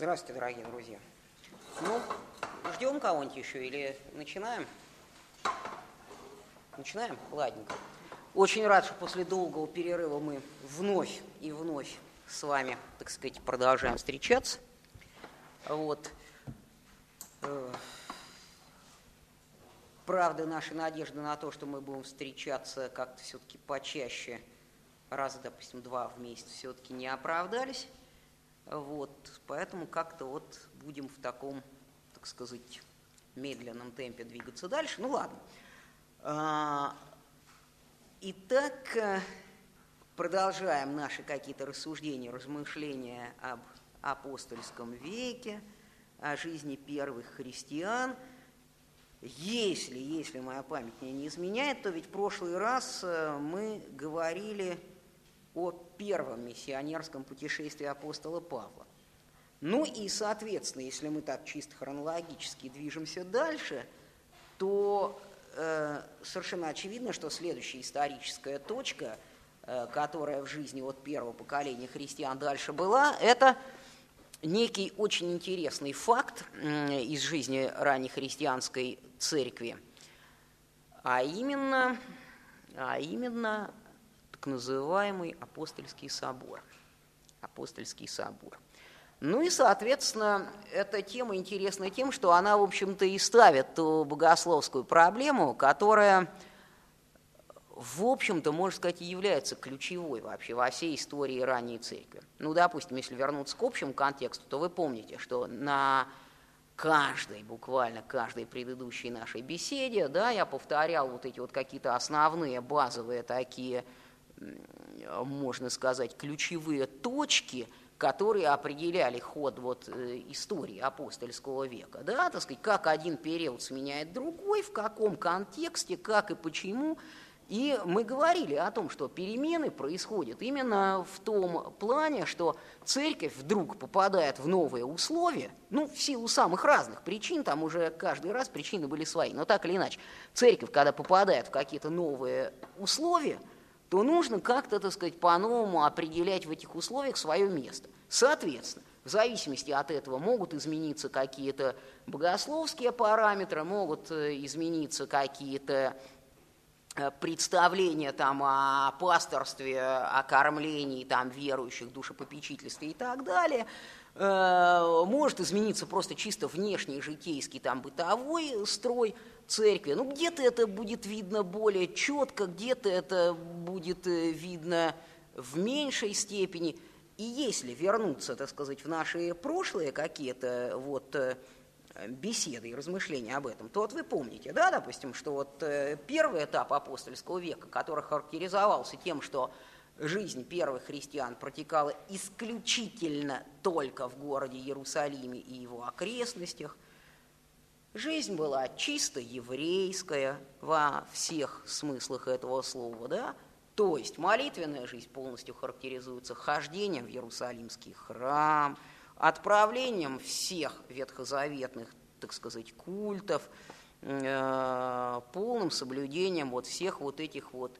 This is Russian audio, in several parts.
Здравствуйте, дорогие друзья. Ну, ждем кого-нибудь еще или начинаем? Начинаем? Ладненько. Очень рад, что после долгого перерыва мы вновь и вновь с вами, так сказать, продолжаем встречаться. Вот. Э, правда, наши надежды на то, что мы будем встречаться как-то все-таки почаще, раза, допустим, два в месяц, все-таки не оправдались. Вот, поэтому как-то вот будем в таком, так сказать, медленном темпе двигаться дальше. Ну ладно. А, итак, э, продолжаем наши какие-то рассуждения, размышления об апостольском веке, о жизни первых христиан. Если, если моя память не изменяет, то ведь в прошлый раз э, мы говорили о первом миссионерском путешествии апостола Павла. Ну и, соответственно, если мы так чисто хронологически движемся дальше, то э, совершенно очевидно, что следующая историческая точка, э, которая в жизни от первого поколения христиан дальше была, это некий очень интересный факт э, из жизни ранней христианской церкви, а именно, а именно так называемый апостольский собор. Апостольский собор. Ну и, соответственно, эта тема интересна тем, что она, в общем-то, и ставит ту богословскую проблему, которая, в общем-то, можно сказать, является ключевой вообще во всей истории ранней церкви. Ну, допустим, если вернуться к общему контексту, то вы помните, что на каждой, буквально каждой предыдущей нашей беседе, да, я повторял вот эти вот какие-то основные базовые такие можно сказать, ключевые точки, которые определяли ход вот э, истории апостольского века. Да, так сказать, как один период сменяет другой, в каком контексте, как и почему. И мы говорили о том, что перемены происходят именно в том плане, что церковь вдруг попадает в новые условия, ну, в силу самых разных причин, там уже каждый раз причины были свои, но так или иначе, церковь, когда попадает в какие-то новые условия – то нужно как-то, так сказать, по-новому определять в этих условиях свое место. Соответственно, в зависимости от этого могут измениться какие-то богословские параметры, могут э, измениться какие-то э, представления там о пасторстве, о кормлении там верующих, душепопечительстве и так далее. Э, может измениться просто чисто внешний житейский там бытовой строй – церкви. Ну, где-то это будет видно более четко, где-то это будет э, видно в меньшей степени. И если вернуться, так сказать, в наши прошлые какие-то вот э, беседы и размышления об этом, то вот вы помните, да, допустим, что вот первый этап апостольского века, который характеризовался тем, что жизнь первых христиан протекала исключительно только в городе Иерусалиме и его окрестностях – Жизнь была чисто еврейская во всех смыслах этого слова, да? То есть молитвенная жизнь полностью характеризуется хождением в Иерусалимский храм, отправлением всех ветхозаветных, так сказать, культов, э, полным соблюдением вот всех вот этих вот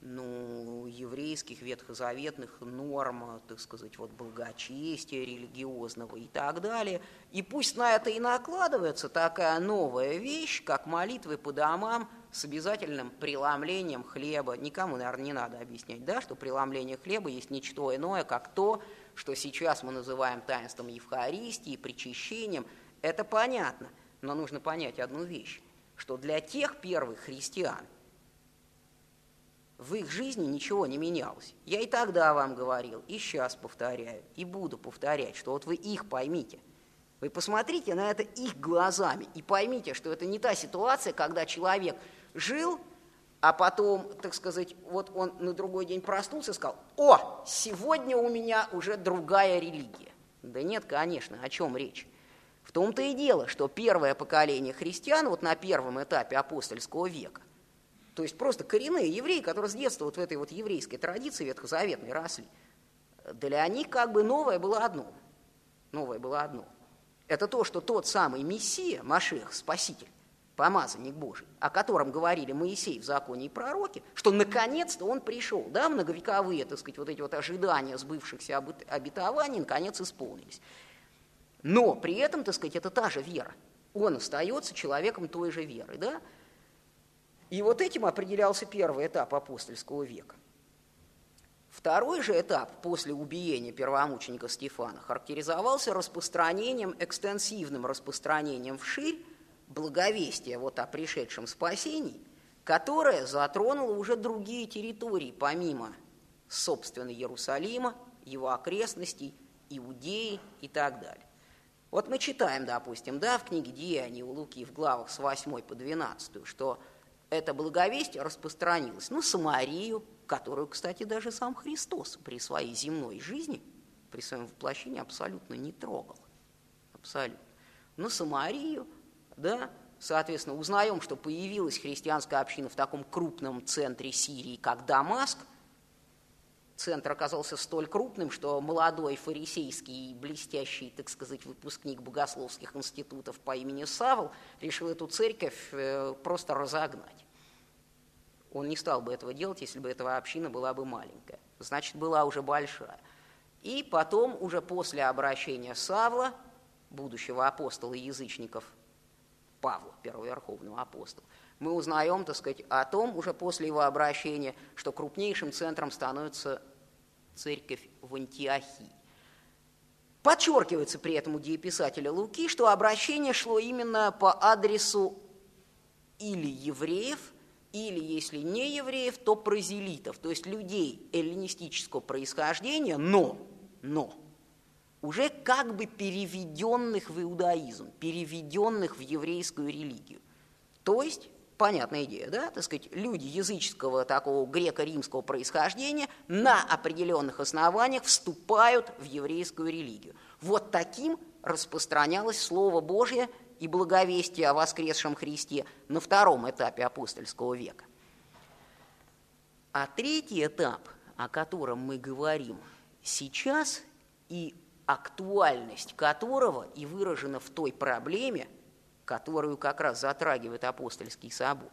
ну, еврейских ветхозаветных норм, так сказать, вот благочестия религиозного и так далее. И пусть на это и накладывается такая новая вещь, как молитвы по домам с обязательным преломлением хлеба. Никому, наверное, не надо объяснять, да, что преломление хлеба есть ничто иное, как то, что сейчас мы называем таинством Евхаристии, причащением. Это понятно, но нужно понять одну вещь, что для тех первых христиан – в их жизни ничего не менялось. Я и тогда вам говорил, и сейчас повторяю, и буду повторять, что вот вы их поймите. Вы посмотрите на это их глазами и поймите, что это не та ситуация, когда человек жил, а потом, так сказать, вот он на другой день проснулся и сказал, о, сегодня у меня уже другая религия. Да нет, конечно, о чем речь? В том-то и дело, что первое поколение христиан вот на первом этапе апостольского века то есть просто коренные евреи, которые с детства вот в этой вот еврейской традиции ветхозаветной росли, для них как бы новое было одно. Новое было одно. Это то, что тот самый Мессия, Машех, Спаситель, помазанник Божий, о котором говорили Моисей в законе и пророке, что наконец-то он пришел, да, многовековые, так сказать, вот эти вот ожидания сбывшихся обетований наконец исполнились. Но при этом, так сказать, это та же вера. Он остается человеком той же веры, да? И вот этим определялся первый этап апостольского века. Второй же этап после убиения первомученика Стефана характеризовался распространением, экстенсивным распространением вширь благовестия вот о пришедшем спасении, которое затронуло уже другие территории, помимо, собственно, Иерусалима, его окрестностей, Иудеи и так далее. Вот мы читаем, допустим, да, в книге «Деяния» у Луки в главах с 8 по 12, что это благовестие распространилось на Самарию, которую, кстати, даже сам Христос при своей земной жизни, при своем воплощении абсолютно не трогал. Абсолютно. На Самарию, да, соответственно, узнаем, что появилась христианская община в таком крупном центре Сирии, как Дамаск. Центр оказался столь крупным, что молодой фарисейский блестящий, так сказать, выпускник богословских институтов по имени Савл решил эту церковь э, просто разогнать. Он не стал бы этого делать, если бы эта община была бы маленькая. Значит, была уже большая. И потом, уже после обращения Савла, будущего апостола язычников, Павла, первоверховного апостола, мы узнаем, так сказать, о том, уже после его обращения, что крупнейшим центром становится церковь в Антиохии. Подчеркивается при этом у дееписателя Луки, что обращение шло именно по адресу или евреев – или, если не евреев, то прозелитов, то есть людей эллинистического происхождения, но, но уже как бы переведенных в иудаизм, переведенных в еврейскую религию. То есть, понятная идея, да, так сказать, люди языческого такого греко-римского происхождения на определенных основаниях вступают в еврейскую религию. Вот таким распространялось Слово Божье и благовестие о воскресшем Христе на втором этапе апостольского века. А третий этап, о котором мы говорим сейчас, и актуальность которого и выражена в той проблеме, которую как раз затрагивает апостольский собор,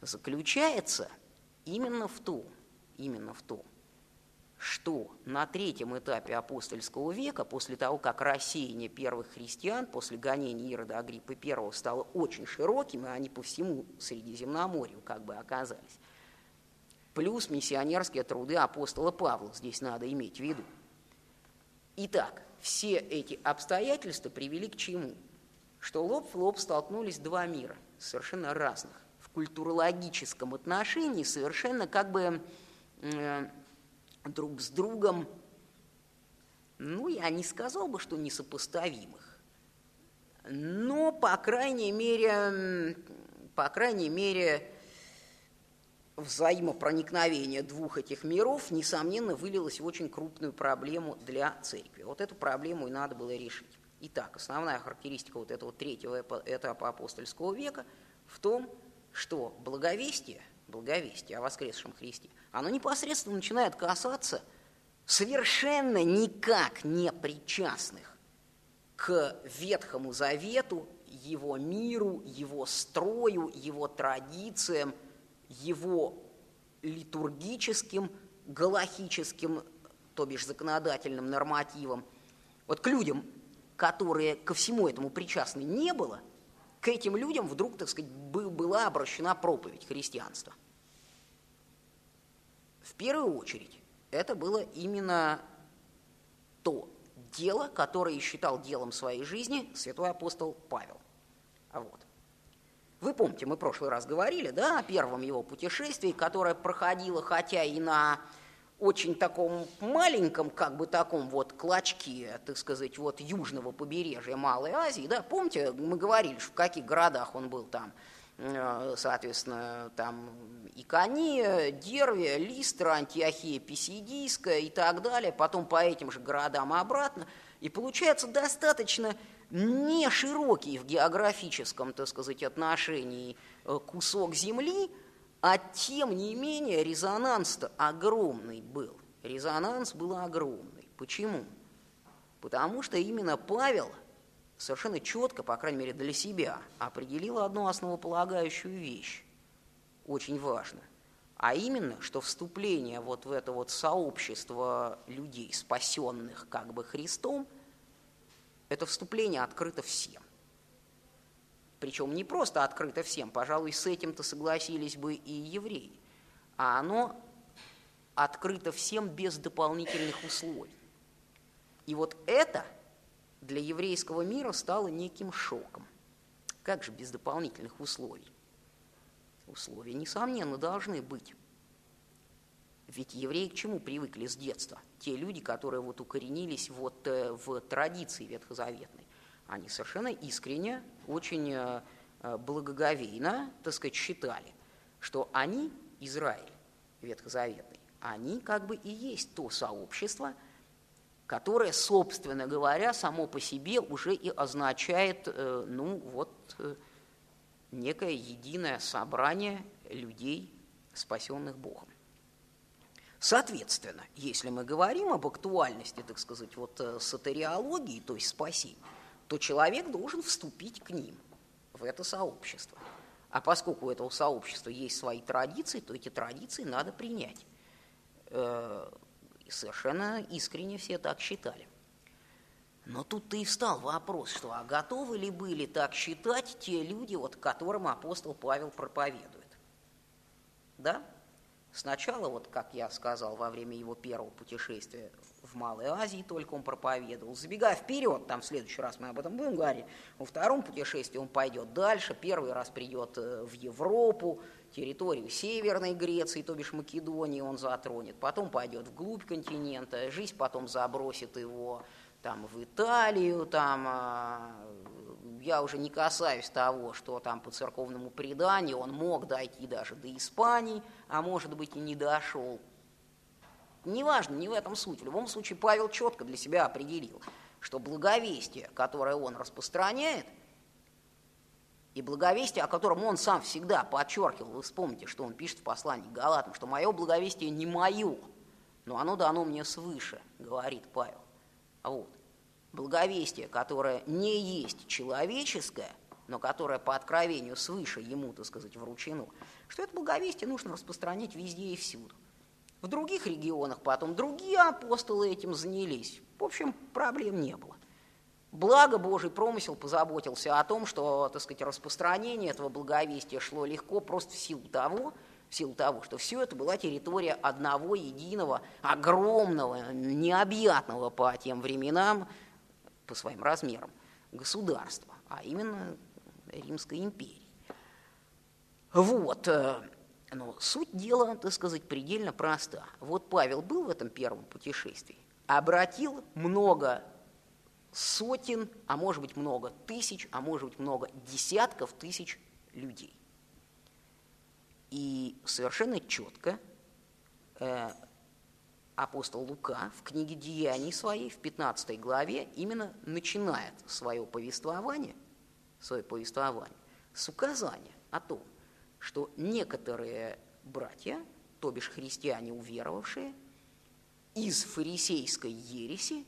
заключается именно в том, именно в том, что на третьем этапе апостольского века, после того, как рассеяние первых христиан, после гонения Ирода Агриппы I стало очень широким, и они по всему Средиземноморью как бы оказались, плюс миссионерские труды апостола Павла здесь надо иметь в виду. Итак, все эти обстоятельства привели к чему? Что лоб в лоб столкнулись два мира, совершенно разных, в культурологическом отношении совершенно как бы э, друг с другом, ну, я не сказал бы, что несопоставимых, но, по крайней мере, по крайней мере, взаимопроникновение двух этих миров, несомненно, вылилось в очень крупную проблему для церкви. Вот эту проблему и надо было решить. Итак, основная характеристика вот этого третьего этапа апостольского века в том, что благовестие, благовестие о воскресшем Христе оно непосредственно начинает касаться совершенно никак не причастных к Ветхому Завету, его миру, его строю, его традициям, его литургическим, галахическим, то бишь законодательным нормативам. Вот к людям, которые ко всему этому причастны не было, к этим людям вдруг, так сказать, была обращена проповедь христианства – в первую очередь, это было именно то дело, которое считал делом своей жизни святой апостол Павел. А вот. Вы помните, мы в прошлый раз говорили, да, о первом его путешествии, которое проходило, хотя и на очень таком маленьком, как бы таком вот клочке, так сказать, вот южного побережья Малой Азии, да, помните, мы говорили, в каких городах он был там, Э, соответственно, там Икония, Дервия, Листра, Антиохия Писидийская и так далее, потом по этим же городам обратно. И получается достаточно не широкий в географическом, так сказать, отношении э, кусок земли, а тем не менее резонанс-то огромный был. Резонанс был огромный. Почему? Потому что именно Павел – совершенно четко, по крайней мере для себя, определила одну основополагающую вещь, очень важно, а именно, что вступление вот в это вот сообщество людей, спасенных как бы Христом, это вступление открыто всем. Причем не просто открыто всем, пожалуй, с этим-то согласились бы и евреи, а оно открыто всем без дополнительных условий. И вот это для еврейского мира стало неким шоком. Как же без дополнительных условий? Условия, несомненно, должны быть. Ведь евреи к чему привыкли с детства? Те люди, которые вот укоренились вот э, в традиции ветхозаветной они совершенно искренне, очень э, э, благоговейно, так сказать, считали, что они, Израиль ветхозаветный, они как бы и есть то сообщество, которое, собственно говоря, само по себе уже и означает, э, ну вот, некое единое собрание людей, спасенных Богом. Соответственно, если мы говорим об актуальности, так сказать, вот сатериологии, то есть спасения, то человек должен вступить к ним, в это сообщество. А поскольку у этого сообщества есть свои традиции, то эти традиции надо принять. Э, и совершенно искренне все так считали. Но тут-то и встал вопрос, что а готовы ли были так считать те люди, вот, которым апостол Павел проповедует? Да? Сначала, вот как я сказал во время его первого путешествия в Малой Азии, только он проповедовал. Забегая вперед, там в следующий раз мы об этом будем говорить, во втором путешествии он пойдет дальше, первый раз придет э, в Европу, территорию Северной Греции, то бишь Македонии он затронет, потом пойдет вглубь континента, жизнь потом забросит его там в Италию, там а, я уже не касаюсь того, что там по церковному преданию он мог дойти даже до Испании, а может быть и не дошел. Неважно, не в этом суть. В любом случае Павел четко для себя определил, что благовестие, которое он распространяет, и благовестие, о котором он сам всегда подчеркивал, вы вспомните, что он пишет в послании к Галатам, что мое благовестие не мое, но оно дано мне свыше, говорит Павел. Вот благовестие, которое не есть человеческое, но которое по откровению свыше ему, так сказать, вручено, что это благовестие нужно распространять везде и всюду. В других регионах потом другие апостолы этим занялись. В общем, проблем не было. Благо Божий промысел позаботился о том, что, так сказать, распространение этого благовестия шло легко просто в силу того, в силу того, что все это была территория одного единого, огромного, необъятного по тем временам по своим размерам государства, а именно Римской империи. Вот, э, но суть дела, так сказать, предельно проста. Вот Павел был в этом первом путешествии, обратил много сотен, а может быть много тысяч, а может быть много десятков тысяч людей. И совершенно четко э, апостол Лука в книге «Деяний» своей, в 15 главе, именно начинает свое повествование, свое повествование с указания о том, что некоторые братья, то бишь христиане уверовавшие, из фарисейской ереси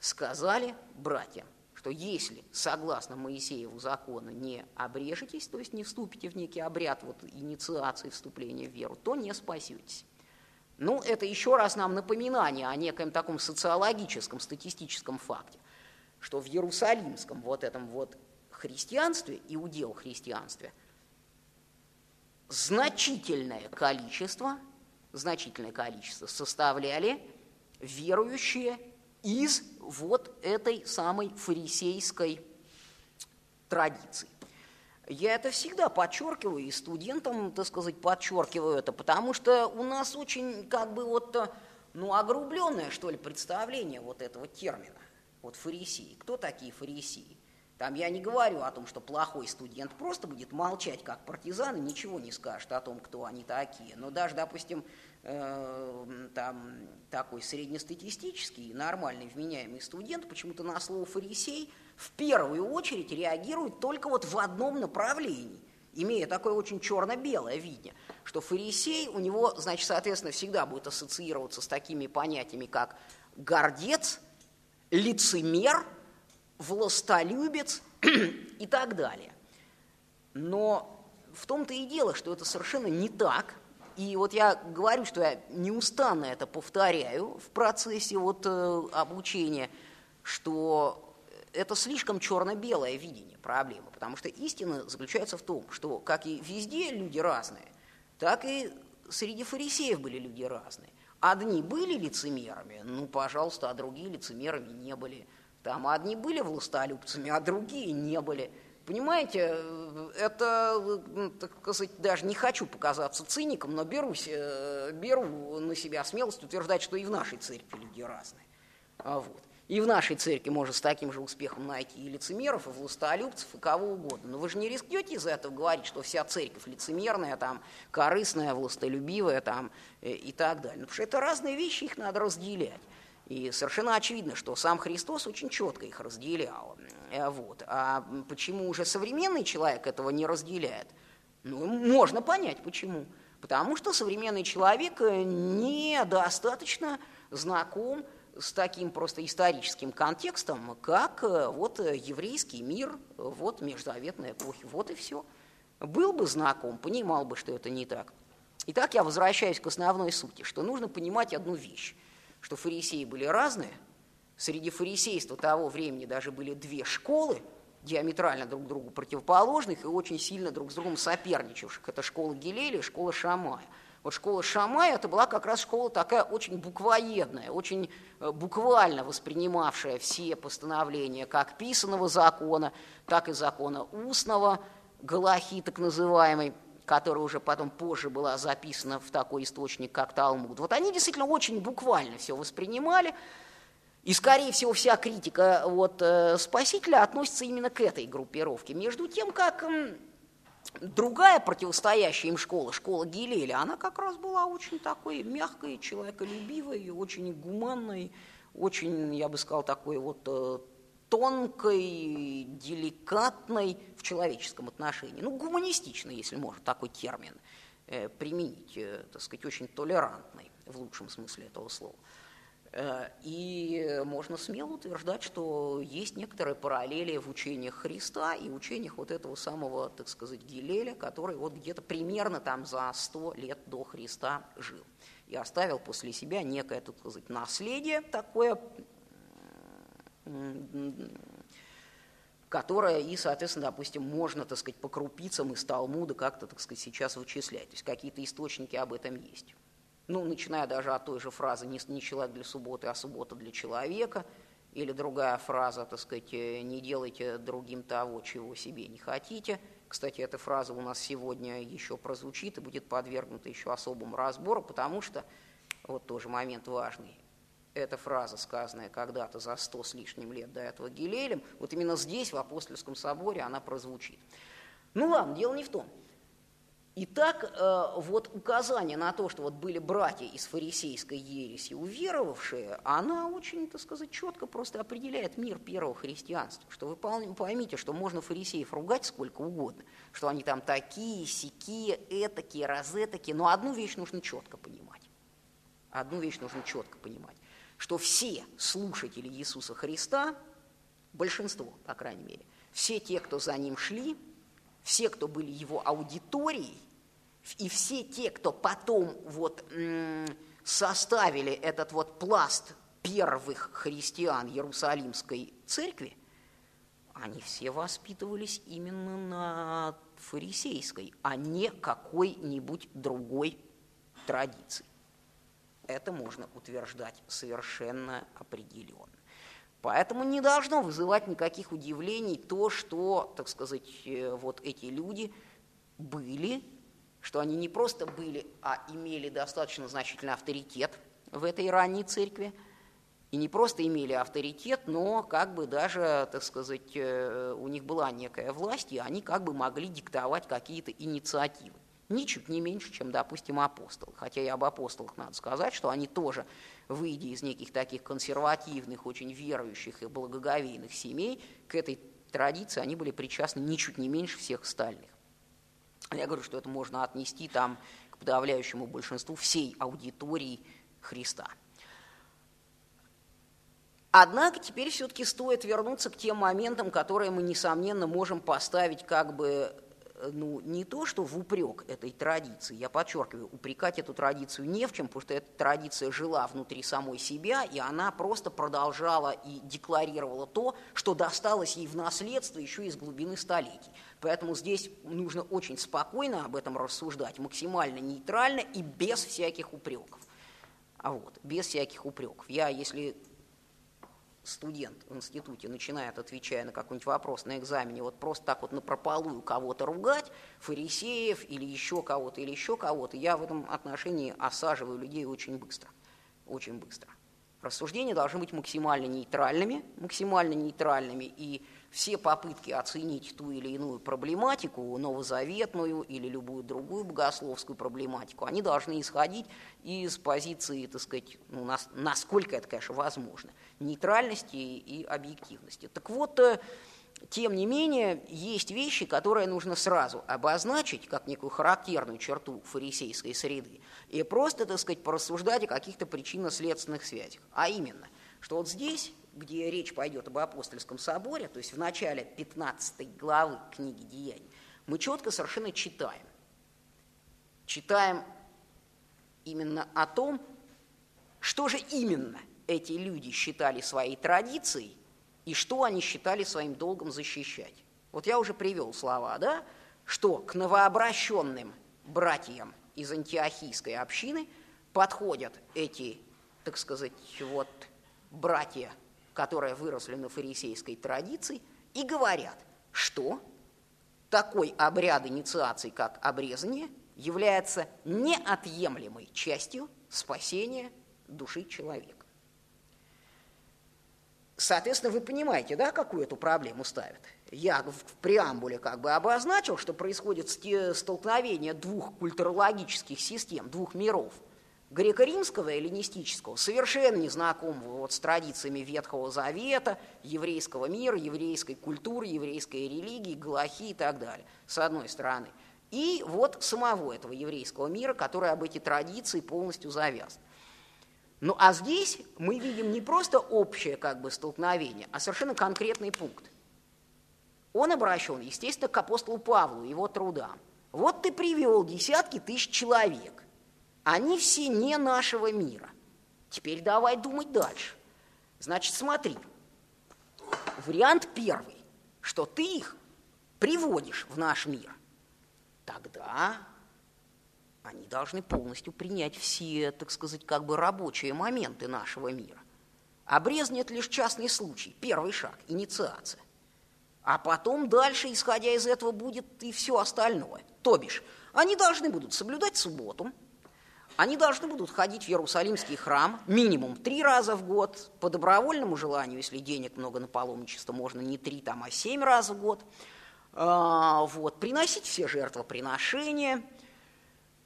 сказали братьям, что если, согласно Моисееву закону, не обрежетесь, то есть не вступите в некий обряд вот, инициации вступления в веру, то не спасетесь. Ну, это еще раз нам напоминание о неком таком социологическом, статистическом факте, что в Иерусалимском вот этом вот христианстве, иудео христианстве, значительное количество, значительное количество составляли верующие из вот этой самой фарисейской традиции. Я это всегда подчеркиваю, и студентам, так сказать, подчеркиваю это, потому что у нас очень, как бы, вот, ну, огрубленное, что ли, представление вот этого термина, вот фарисеи. Кто такие фарисеи? Там я не говорю о том, что плохой студент просто будет молчать, как партизан, и ничего не скажет о том, кто они такие. Но даже, допустим, э, там такой среднестатистический, нормальный, вменяемый студент почему-то на слово «фарисей» в первую очередь реагирует только вот в одном направлении, имея такое очень черно-белое видение, что фарисей у него, значит, соответственно, всегда будет ассоциироваться с такими понятиями, как гордец, лицемер – властолюбец и так далее. Но в том-то и дело, что это совершенно не так. И вот я говорю, что я неустанно это повторяю в процессе вот, э, обучения, что это слишком черно-белое видение проблемы, потому что истина заключается в том, что как и везде люди разные, так и среди фарисеев были люди разные. Одни были лицемерами, ну, пожалуйста, а другие лицемерами не были. Там одни были властолюбцами, а другие не были. Понимаете, это, ну, так сказать, даже не хочу показаться циником, но берусь, э, беру на себя смелость утверждать, что и в нашей церкви люди разные. А вот. И в нашей церкви можно с таким же успехом найти и лицемеров, и властолюбцев, и кого угодно. Но вы же не рискнете из этого говорить, что вся церковь лицемерная, там, корыстная, властолюбивая там, э, и так далее. Ну, потому что это разные вещи, их надо разделять. И совершенно очевидно, что сам Христос очень четко их разделял. Э, вот. А почему уже современный человек этого не разделяет? Ну, можно понять, почему. Потому что современный человек э, недостаточно знаком с таким просто историческим контекстом, как э, вот еврейский мир, вот межзаветной эпохи. Вот и все. Был бы знаком, понимал бы, что это не так. Итак, я возвращаюсь к основной сути, что нужно понимать одну вещь, что фарисеи были разные, среди фарисейства того времени даже были две школы, диаметрально друг другу противоположных и очень сильно друг с другом соперничавших. Это школа Гилеля и школа Шамая – вот школа Шамая это была как раз школа такая очень буквоедная, очень э, буквально воспринимавшая все постановления как писанного закона, так и закона устного, Галахи так называемый, которая уже потом позже была записана в такой источник, как Талмуд. Вот они действительно очень буквально все воспринимали, и, скорее всего, вся критика вот, э, Спасителя относится именно к этой группировке. Между тем, как Другая противостоящая им школа, школа Гилеля, она как раз была очень такой мягкой, человеколюбивой, очень гуманной, очень, я бы сказал, такой вот э, тонкой, деликатной в человеческом отношении. Ну, гуманистичной, если можно такой термин э, применить, э, так сказать, очень толерантной в лучшем смысле этого слова. Э, и можно смело утверждать, что есть некоторые параллели в учениях Христа и учениях вот этого самого, так сказать, Гилеля, который вот где-то примерно там за сто лет до Христа жил и оставил после себя некое, так сказать, наследие такое, которое и, соответственно, допустим, можно, так сказать, по крупицам из Талмуда как-то, так сказать, сейчас вычислять. То есть какие-то источники об этом есть ну, начиная даже от той же фразы «не, не человек для субботы, а суббота для человека», или другая фраза, так сказать, «не делайте другим того, чего себе не хотите». Кстати, эта фраза у нас сегодня еще прозвучит и будет подвергнута еще особому разбору, потому что, вот тоже момент важный, эта фраза, сказанная когда-то за сто с лишним лет до этого Гилелем, вот именно здесь, в Апостольском соборе, она прозвучит. Ну ладно, дело не в том – Итак, э, вот указание на то, что вот были братья из фарисейской ереси уверовавшие, она очень, так сказать, четко просто определяет мир первого христианства. Что вы поймите, что можно фарисеев ругать сколько угодно, что они там такие, сякие, этакие, розетакие, но одну вещь нужно четко понимать. Одну вещь нужно четко понимать, что все слушатели Иисуса Христа, большинство, по крайней мере, все те, кто за ним шли, все, кто были его аудиторией, и все те, кто потом вот составили этот вот пласт первых христиан Иерусалимской церкви, они все воспитывались именно на фарисейской, а не какой-нибудь другой традиции. Это можно утверждать совершенно определенно. Поэтому не должно вызывать никаких удивлений то, что, так сказать, э, вот эти люди были, что они не просто были, а имели достаточно значительный авторитет в этой ранней церкви, и не просто имели авторитет, но как бы даже, так сказать, э, у них была некая власть, и они как бы могли диктовать какие-то инициативы ничуть не меньше, чем, допустим, апостолы. Хотя и об апостолах надо сказать, что они тоже, выйдя из неких таких консервативных, очень верующих и благоговейных семей, к этой традиции они были причастны ничуть не меньше всех остальных. Я говорю, что это можно отнести там к подавляющему большинству всей аудитории Христа. Однако теперь все-таки стоит вернуться к тем моментам, которые мы, несомненно, можем поставить как бы ну, не то, что в упрек этой традиции, я подчеркиваю, упрекать эту традицию не в чем, потому что эта традиция жила внутри самой себя, и она просто продолжала и декларировала то, что досталось ей в наследство еще из глубины столетий. Поэтому здесь нужно очень спокойно об этом рассуждать, максимально нейтрально и без всяких упреков. А вот, без всяких упреков. Я, если студент в институте начинает, отвечая на какой-нибудь вопрос на экзамене, вот просто так вот напропалую кого-то ругать, фарисеев или еще кого-то, или еще кого-то, я в этом отношении осаживаю людей очень быстро. Очень быстро. Рассуждения должны быть максимально нейтральными, максимально нейтральными, и все попытки оценить ту или иную проблематику, новозаветную или любую другую богословскую проблематику, они должны исходить из позиции, так сказать, ну, насколько это, конечно, возможно, нейтральности и объективности. Так вот, э, тем не менее, есть вещи, которые нужно сразу обозначить, как некую характерную черту фарисейской среды, и просто, так сказать, порассуждать о каких-то причинно-следственных связях. А именно, что вот здесь где речь пойдет об апостольском соборе, то есть в начале 15 главы книги Деяний, мы четко совершенно читаем. Читаем именно о том, что же именно эти люди считали своей традицией и что они считали своим долгом защищать. Вот я уже привел слова, да, что к новообращенным братьям из антиохийской общины подходят эти, так сказать, вот братья которые выросли на фарисейской традиции, и говорят, что такой обряд инициации, как обрезание, является неотъемлемой частью спасения души человека. Соответственно, вы понимаете, да, какую эту проблему ставят? Я в преамбуле как бы обозначил, что происходит столкновение двух культурологических систем, двух миров – греко-римского, эллинистического, совершенно не знакомого вот с традициями Ветхого Завета, еврейского мира, еврейской культуры, еврейской религии, галахи и так далее, с одной стороны. И вот самого этого еврейского мира, который об эти традиции полностью завяз. Ну а здесь мы видим не просто общее как бы столкновение, а совершенно конкретный пункт. Он обращен, естественно, к апостолу Павлу, его трудам. Вот ты привел десятки тысяч человек они все не нашего мира. Теперь давай думать дальше. Значит, смотри. Вариант первый, что ты их приводишь в наш мир. Тогда они должны полностью принять все, так сказать, как бы рабочие моменты нашего мира. Это лишь частный случай, первый шаг, инициация. А потом дальше, исходя из этого, будет и все остальное. То бишь, они должны будут соблюдать субботу – они должны будут ходить в Иерусалимский храм минимум три раза в год, по добровольному желанию, если денег много на паломничество, можно не три, там, а семь раз в год. А, вот, приносить все жертвоприношения,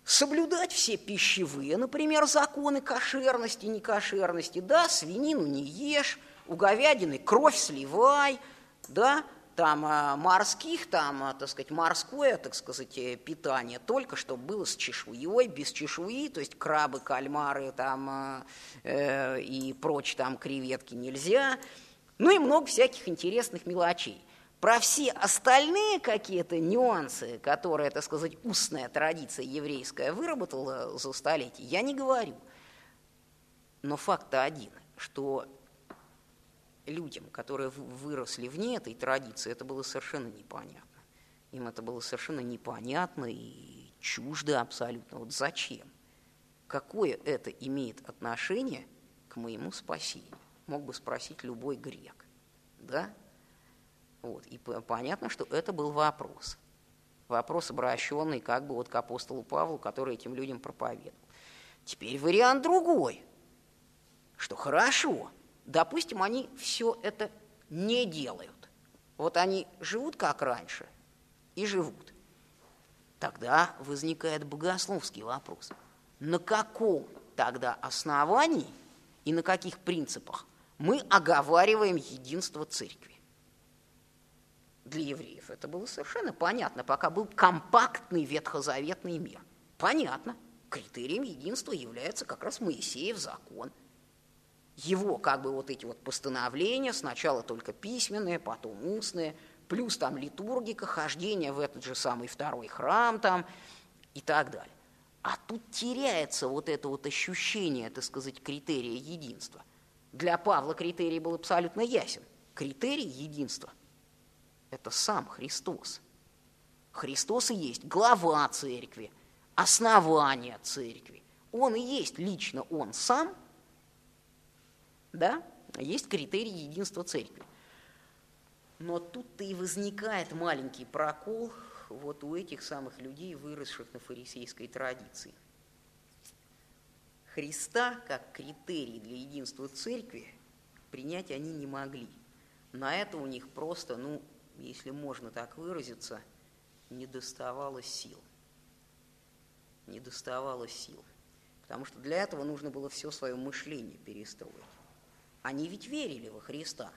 соблюдать все пищевые, например, законы кошерности, некошерности, да, свинину не ешь, у говядины кровь сливай, да, там а, морских, там, а, так сказать, морское, так сказать, э, питание, только чтобы было с чешуей, без чешуи, то есть крабы, кальмары там э, и прочие там креветки нельзя, ну и много всяких интересных мелочей. Про все остальные какие-то нюансы, которые, так сказать, устная традиция еврейская выработала за столетия, я не говорю. Но факт-то один, что людям, которые выросли вне этой традиции, это было совершенно непонятно. Им это было совершенно непонятно и чуждо абсолютно. Вот зачем? Какое это имеет отношение к моему спасению? Мог бы спросить любой грек. Да? Вот. И понятно, что это был вопрос. Вопрос, обращенный как бы вот к апостолу Павлу, который этим людям проповедовал. Теперь вариант другой, что хорошо – Допустим, они все это не делают. Вот они живут как раньше и живут. Тогда возникает богословский вопрос. На каком тогда основании и на каких принципах мы оговариваем единство церкви? Для евреев это было совершенно понятно, пока был компактный ветхозаветный мир. Понятно, критерием единства является как раз Моисеев закон – его как бы вот эти вот постановления, сначала только письменные, потом устные, плюс там литургика, хождение в этот же самый второй храм там и так далее. А тут теряется вот это вот ощущение, так сказать, критерия единства. Для Павла критерий был абсолютно ясен. Критерий единства – это сам Христос. Христос и есть глава церкви, основание церкви. Он и есть лично он сам, да, есть критерий единства церкви. Но тут-то и возникает маленький прокол вот у этих самых людей, выросших на фарисейской традиции. Христа как критерий для единства церкви принять они не могли. На это у них просто, ну, если можно так выразиться, не доставало сил. Не доставало сил. Потому что для этого нужно было все свое мышление перестроить. Они ведь верили во Христа.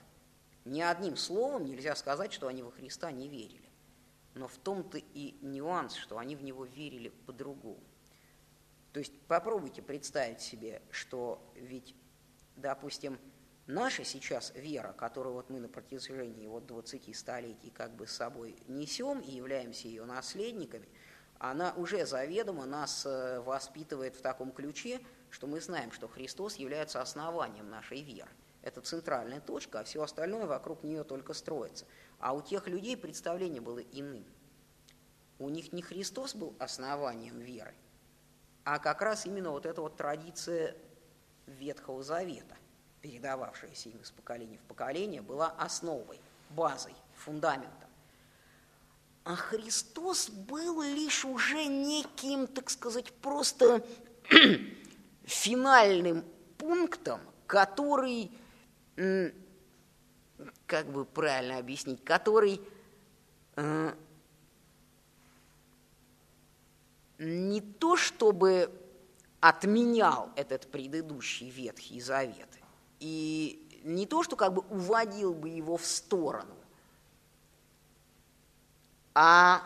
Ни одним словом нельзя сказать, что они во Христа не верили. Но в том-то и нюанс, что они в него верили по-другому. То есть попробуйте представить себе, что ведь, допустим, наша сейчас вера, которую вот мы на протяжении вот 20 столетий как бы с собой несем и являемся ее наследниками, она уже заведомо нас э, воспитывает в таком ключе, что мы знаем, что Христос является основанием нашей веры. Это центральная точка, а все остальное вокруг нее только строится. А у тех людей представление было иным. У них не Христос был основанием веры, а как раз именно вот эта вот традиция Ветхого Завета, передававшаяся им из поколения в поколение, была основой, базой, фундаментом. А Христос был лишь уже неким, так сказать, просто финальным пунктом, который, как бы правильно объяснить, который э, не то чтобы отменял этот предыдущий Ветхий Завет, и не то, что как бы уводил бы его в сторону, а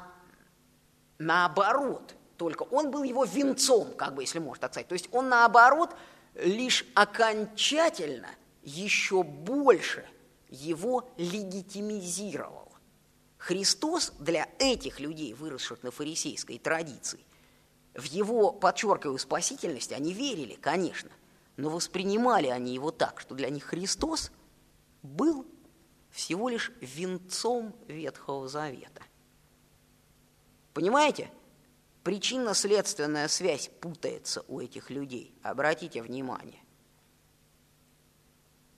наоборот, только он был его венцом, как бы, если можно так сказать. То есть он, наоборот, лишь окончательно еще больше его легитимизировал. Христос для этих людей, выросших на фарисейской традиции, в его, подчеркиваю, спасительность они верили, конечно, но воспринимали они его так, что для них Христос был всего лишь венцом Ветхого Завета. Понимаете? Причинно-следственная связь путается у этих людей. Обратите внимание.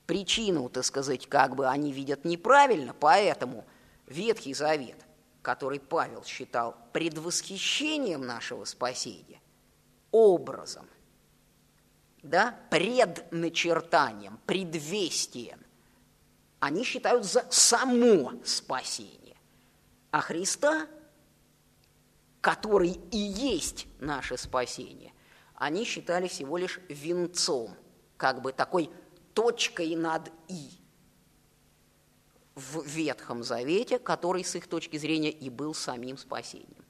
Причину, так сказать, как бы они видят неправильно, поэтому Ветхий Завет который Павел считал предвосхищением нашего спасения, образом, да, предначертанием, предвестием, они считают за само спасение. А Христа, который и есть наше спасение, они считали всего лишь венцом, как бы такой точкой над «и» в Ветхом Завете, который с их точки зрения и был самим спасением.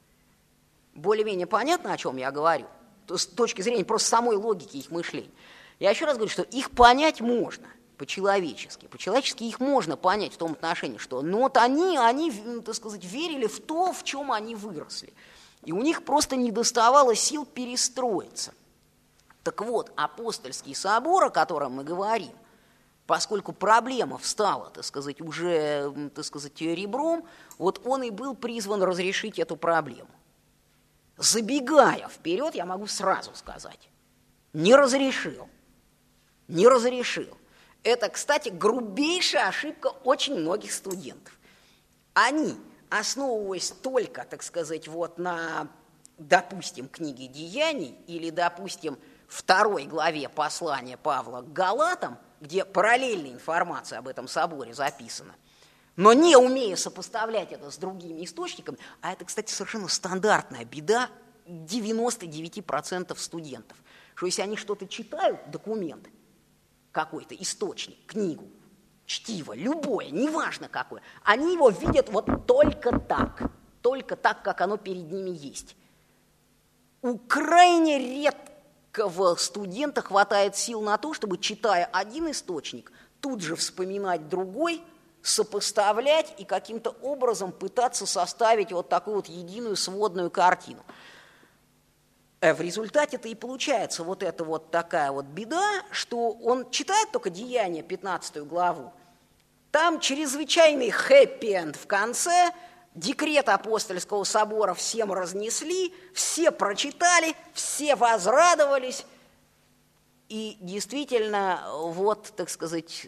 Более-менее понятно, о чем я говорю? То, с точки зрения просто самой логики их мышления. Я еще раз говорю, что их понять можно по-человечески. По-человечески их можно понять в том отношении, что ну, вот они, они, так сказать, верили в то, в чем они выросли. И у них просто не доставало сил перестроиться. Так вот, апостольский собор, о котором мы говорим, поскольку проблема встала, так сказать, уже, так сказать, ребром, вот он и был призван разрешить эту проблему. Забегая вперед, я могу сразу сказать, не разрешил, не разрешил. Это, кстати, грубейшая ошибка очень многих студентов. Они, основываясь только, так сказать, вот на, допустим, книге «Деяний» или, допустим, второй главе послания Павла к Галатам – где параллельная информация об этом соборе записана, но не умея сопоставлять это с другими источниками, а это, кстати, совершенно стандартная беда 99% студентов, что если они что-то читают, документ, какой-то источник, книгу, чтиво, любое, неважно какое, они его видят вот только так, только так, как оно перед ними есть. У крайне редко в студента хватает сил на то, чтобы, читая один источник, тут же вспоминать другой, сопоставлять и каким-то образом пытаться составить вот такую вот единую сводную картину. Э, в результате это и получается вот эта вот такая вот беда, что он читает только Деяния, 15 главу, там чрезвычайный хэппи-энд в конце, декрет апостольского собора всем разнесли, все прочитали, все возрадовались, и действительно, вот, так сказать,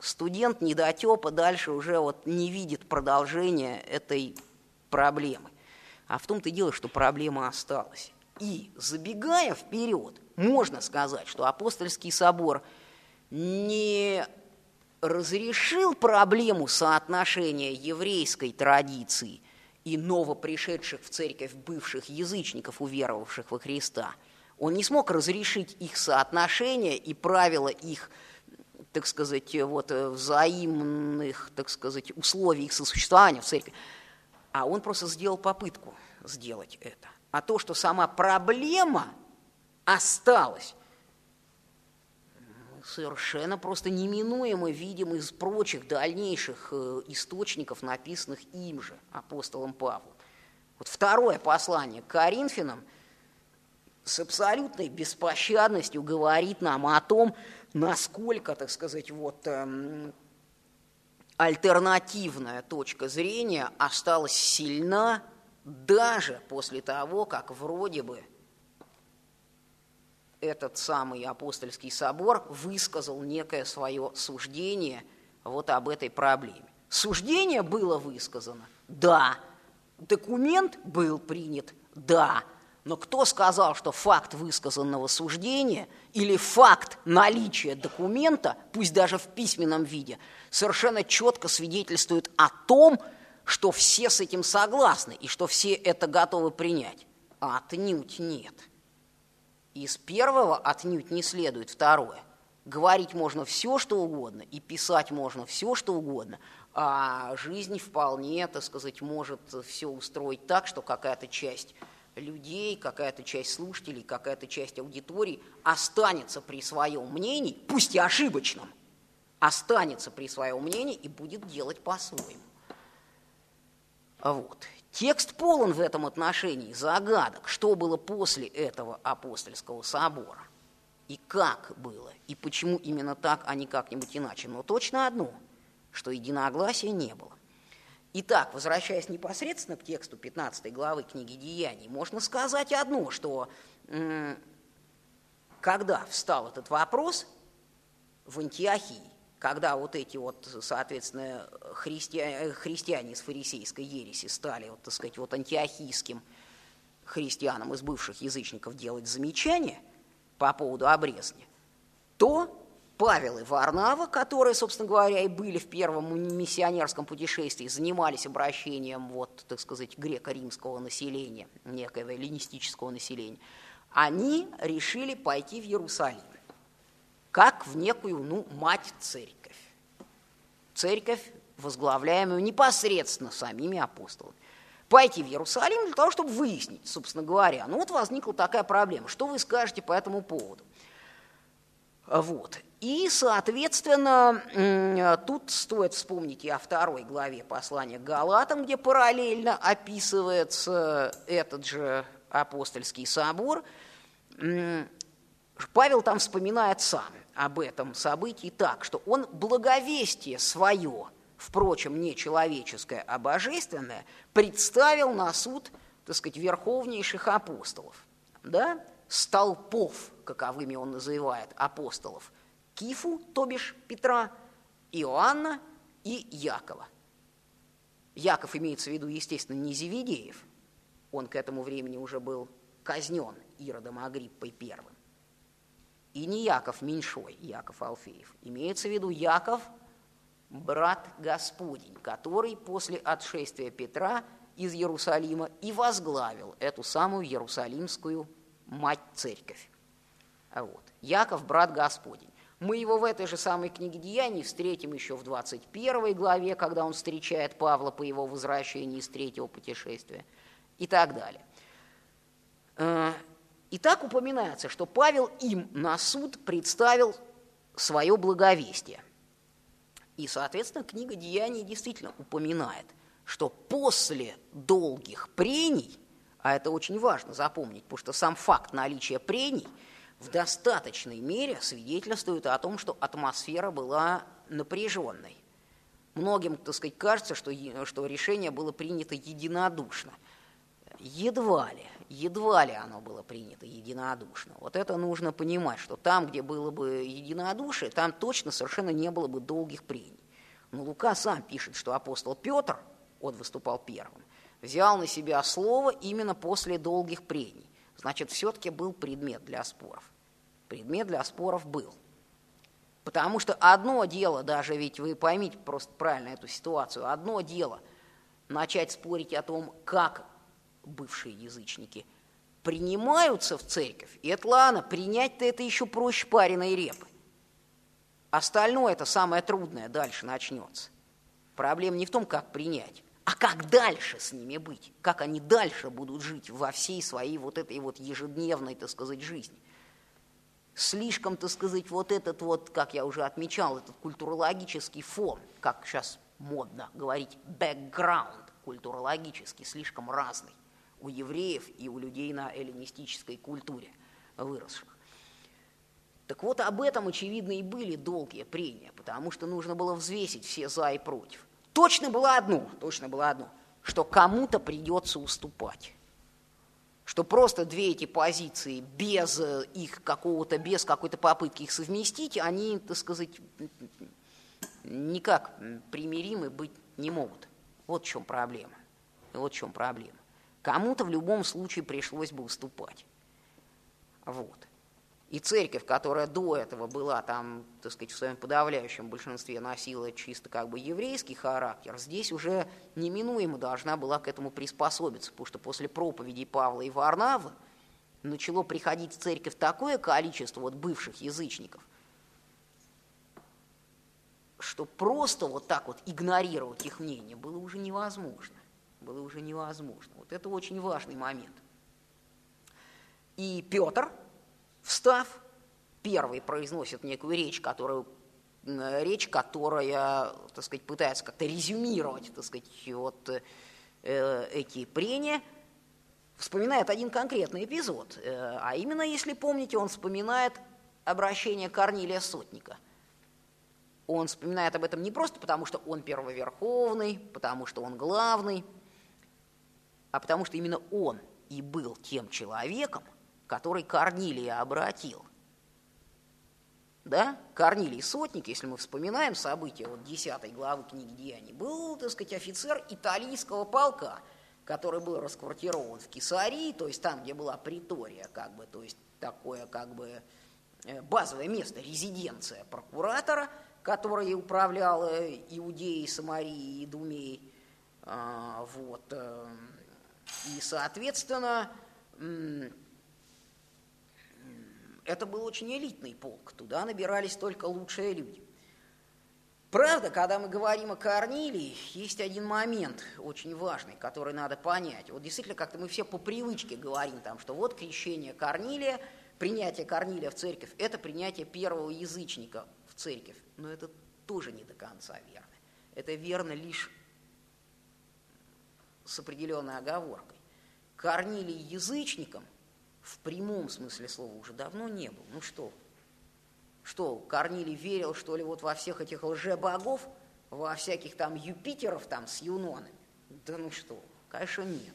студент недотепа дальше уже вот не видит продолжения этой проблемы. А в том-то и дело, что проблема осталась. И забегая вперед, можно сказать, что апостольский собор не разрешил проблему соотношения еврейской традиции и новопришедших в церковь бывших язычников, уверовавших во Христа. Он не смог разрешить их соотношение и правила их, так сказать, вот, взаимных, так сказать, условий их сосуществования в церкви. А он просто сделал попытку сделать это а то, что сама проблема осталась, совершенно просто неминуемо видим из прочих дальнейших э, источников, написанных им же, апостолом Павлом. Вот второе послание к Коринфянам с абсолютной беспощадностью говорит нам о том, насколько, так сказать, вот эм, альтернативная точка зрения осталась сильна даже после того, как вроде бы этот самый апостольский собор высказал некое свое суждение вот об этой проблеме. Суждение было высказано? Да. Документ был принят? Да. Но кто сказал, что факт высказанного суждения или факт наличия документа, пусть даже в письменном виде, совершенно четко свидетельствует о том, что все с этим согласны и что все это готовы принять. Отнюдь нет. Из первого отнюдь не следует второе. Говорить можно все, что угодно, и писать можно все, что угодно, а жизнь вполне, так сказать, может все устроить так, что какая-то часть людей, какая-то часть слушателей, какая-то часть аудитории останется при своем мнении, пусть и ошибочном, останется при своем мнении и будет делать по-своему. Вот. Текст полон в этом отношении загадок, что было после этого апостольского собора, и как было, и почему именно так, а не как-нибудь иначе. Но точно одно, что единогласия не было. Итак, возвращаясь непосредственно к тексту 15 главы книги Деяний, можно сказать одно, что когда встал этот вопрос в Антиохии, когда вот эти вот, соответственно, христиане, христиане из фарисейской ереси стали, вот, так сказать, вот антиохийским христианам из бывших язычников делать замечания по поводу обрезания, то Павел и Варнава, которые, собственно говоря, и были в первом миссионерском путешествии, занимались обращением, вот, так сказать, греко-римского населения, некого эллинистического населения, они решили пойти в Иерусалим как в некую, ну, мать-церковь. Церковь, возглавляемую непосредственно самими апостолами. Пойти в Иерусалим для того, чтобы выяснить, собственно говоря. Ну вот возникла такая проблема. Что вы скажете по этому поводу? Вот. И, соответственно, тут стоит вспомнить и о второй главе послания к Галатам, где параллельно описывается этот же апостольский собор. Павел там вспоминает сам об этом событии так, что он благовестие свое, впрочем, не человеческое, а божественное, представил на суд, так сказать, верховнейших апостолов, да, столпов, каковыми он называет апостолов, Кифу, то бишь Петра, Иоанна и Якова. Яков имеется в виду, естественно, не Зеведеев, он к этому времени уже был казнен Иродом Агриппой первым и не Яков Меньшой, Яков Алфеев. Имеется в виду Яков, брат Господень, который после отшествия Петра из Иерусалима и возглавил эту самую Иерусалимскую мать-церковь. Вот. Яков, брат Господень. Мы его в этой же самой книге Деяний встретим еще в 21 главе, когда он встречает Павла по его возвращении из третьего путешествия и так далее. И так упоминается, что Павел им на суд представил свое благовестие. И, соответственно, книга «Деяний» действительно упоминает, что после долгих прений, а это очень важно запомнить, потому что сам факт наличия прений в достаточной мере свидетельствует о том, что атмосфера была напряженной. Многим, так сказать, кажется, что, что решение было принято единодушно. Едва ли, едва ли оно было принято единодушно. Вот это нужно понимать, что там, где было бы единодушие, там точно совершенно не было бы долгих прений. Но Лука сам пишет, что апостол Петр, он выступал первым, взял на себя слово именно после долгих прений. Значит, все-таки был предмет для споров. Предмет для споров был. Потому что одно дело, даже ведь вы поймите просто правильно эту ситуацию, одно дело начать спорить о том, как бывшие язычники принимаются в церковь, и это ладно, принять-то это еще проще пареной репы. Остальное это самое трудное дальше начнется. Проблема не в том, как принять, а как дальше с ними быть, как они дальше будут жить во всей своей вот этой вот ежедневной, так сказать, жизни слишком, так сказать, вот этот вот, как я уже отмечал, этот культурологический фон, как сейчас модно говорить, бэкграунд культурологический, слишком разный у евреев и у людей на эллинистической культуре выросших. Так вот, об этом, очевидно, и были долгие прения, потому что нужно было взвесить все за и против. Точно было одно, точно было одно, что кому-то придется уступать что просто две эти позиции без их какого-то, без какой-то попытки их совместить, они, так сказать, никак примиримы быть не могут. Вот в чем проблема. Вот в чем проблема. Кому-то в любом случае пришлось бы уступать. Вот. И церковь, которая до этого была там, так сказать, в своем подавляющем большинстве носила чисто как бы еврейский характер, здесь уже неминуемо должна была к этому приспособиться, потому что после проповедей Павла и Варнавы начало приходить в церковь такое количество вот бывших язычников, что просто вот так вот игнорировать их мнение было уже невозможно. Было уже невозможно. Вот это очень важный момент. И Петр – Встав, первый произносит некую речь, которую речь, которая, так сказать, пытается как-то резюмировать, так сказать, вот э, эти прения, вспоминает один конкретный эпизод. Э, а именно, если помните, он вспоминает обращение Корнилия Сотника. Он вспоминает об этом не просто потому, что он первоверховный, потому что он главный, а потому что именно он и был тем человеком, который Корнилия обратил. Да? Корнилий Сотник, если мы вспоминаем события вот 10 главы книги Деяний, был, так сказать, офицер италийского полка, который был расквартирован в Кесарии, то есть там, где была притория, как бы, то есть такое как бы э, базовое место, резиденция прокуратора, который управлял Иудеей, Самарией и Думеей. А, вот. И, соответственно, это был очень элитный полк, туда набирались только лучшие люди. Правда, когда мы говорим о Корнилии, есть один момент очень важный, который надо понять. Вот действительно, как-то мы все по привычке говорим, там, что вот крещение Корнилия, принятие Корнилия в церковь – это принятие первого язычника в церковь. Но это тоже не до конца верно. Это верно лишь с определенной оговоркой. Корнилий язычником в прямом смысле слова уже давно не был. Ну что? Что, Корнилий верил, что ли, вот во всех этих лже-богов, во всяких там Юпитеров там с юнонами? Да ну что, конечно, нет.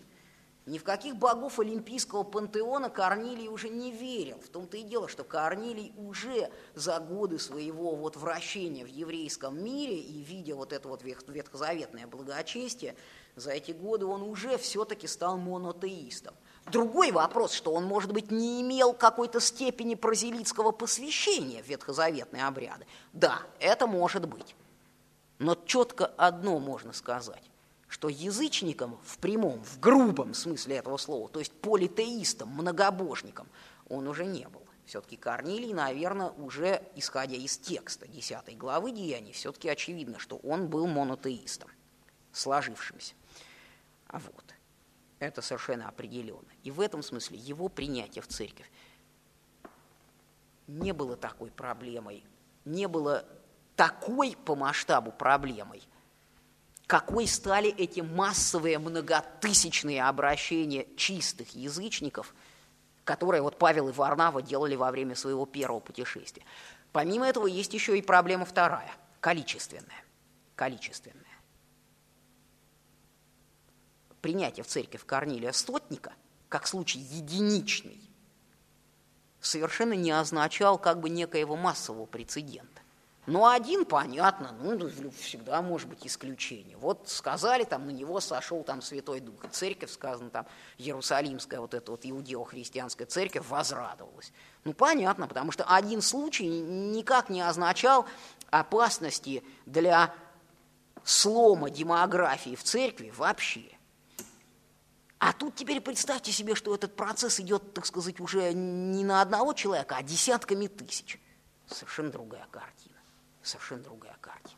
Ни в каких богов Олимпийского пантеона Корнилий уже не верил. В том-то и дело, что Корнилий уже за годы своего вот вращения в еврейском мире и видя вот это вот ветхозаветное благочестие, за эти годы он уже все-таки стал монотеистом – Другой вопрос, что он, может быть, не имел какой-то степени прозелитского посвящения в ветхозаветные обряды. Да, это может быть. Но четко одно можно сказать, что язычником в прямом, в грубом смысле этого слова, то есть политеистом, многобожником, он уже не был. Все-таки Корнилий, наверное, уже исходя из текста 10 главы Деяний, все-таки очевидно, что он был монотеистом, сложившимся. А вот. Это совершенно определенно. И в этом смысле его принятие в церковь не было такой проблемой, не было такой по масштабу проблемой, какой стали эти массовые многотысячные обращения чистых язычников, которые вот Павел и Варнава делали во время своего первого путешествия. Помимо этого есть еще и проблема вторая, количественная. Количественная. Принятие в церковь Корнилия Стотника, как случай единичный, совершенно не означал как бы некоего массового прецедента. Ну, один, понятно, ну, всегда может быть исключение. Вот сказали, там, на него сошел там Святой Дух. Церковь, сказано там, Иерусалимская, вот эта вот иудео-христианская церковь возрадовалась. Ну, понятно, потому что один случай никак не означал опасности для слома демографии в церкви вообще. А тут теперь представьте себе, что этот процесс идет, так сказать, уже не на одного человека, а десятками тысяч. Совершенно другая картина. Совершенно другая картина.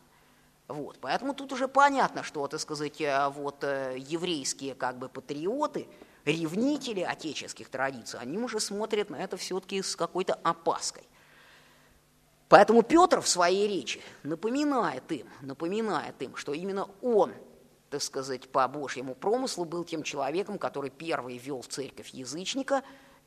Вот, поэтому тут уже понятно, что, так сказать, э, вот э, еврейские как бы патриоты, ревнители отеческих традиций, они уже смотрят на это все-таки с какой-то опаской. Поэтому Петр в своей речи напоминает им, напоминает им, что именно он так сказать, по Божьему промыслу, был тем человеком, который первый ввел в церковь язычника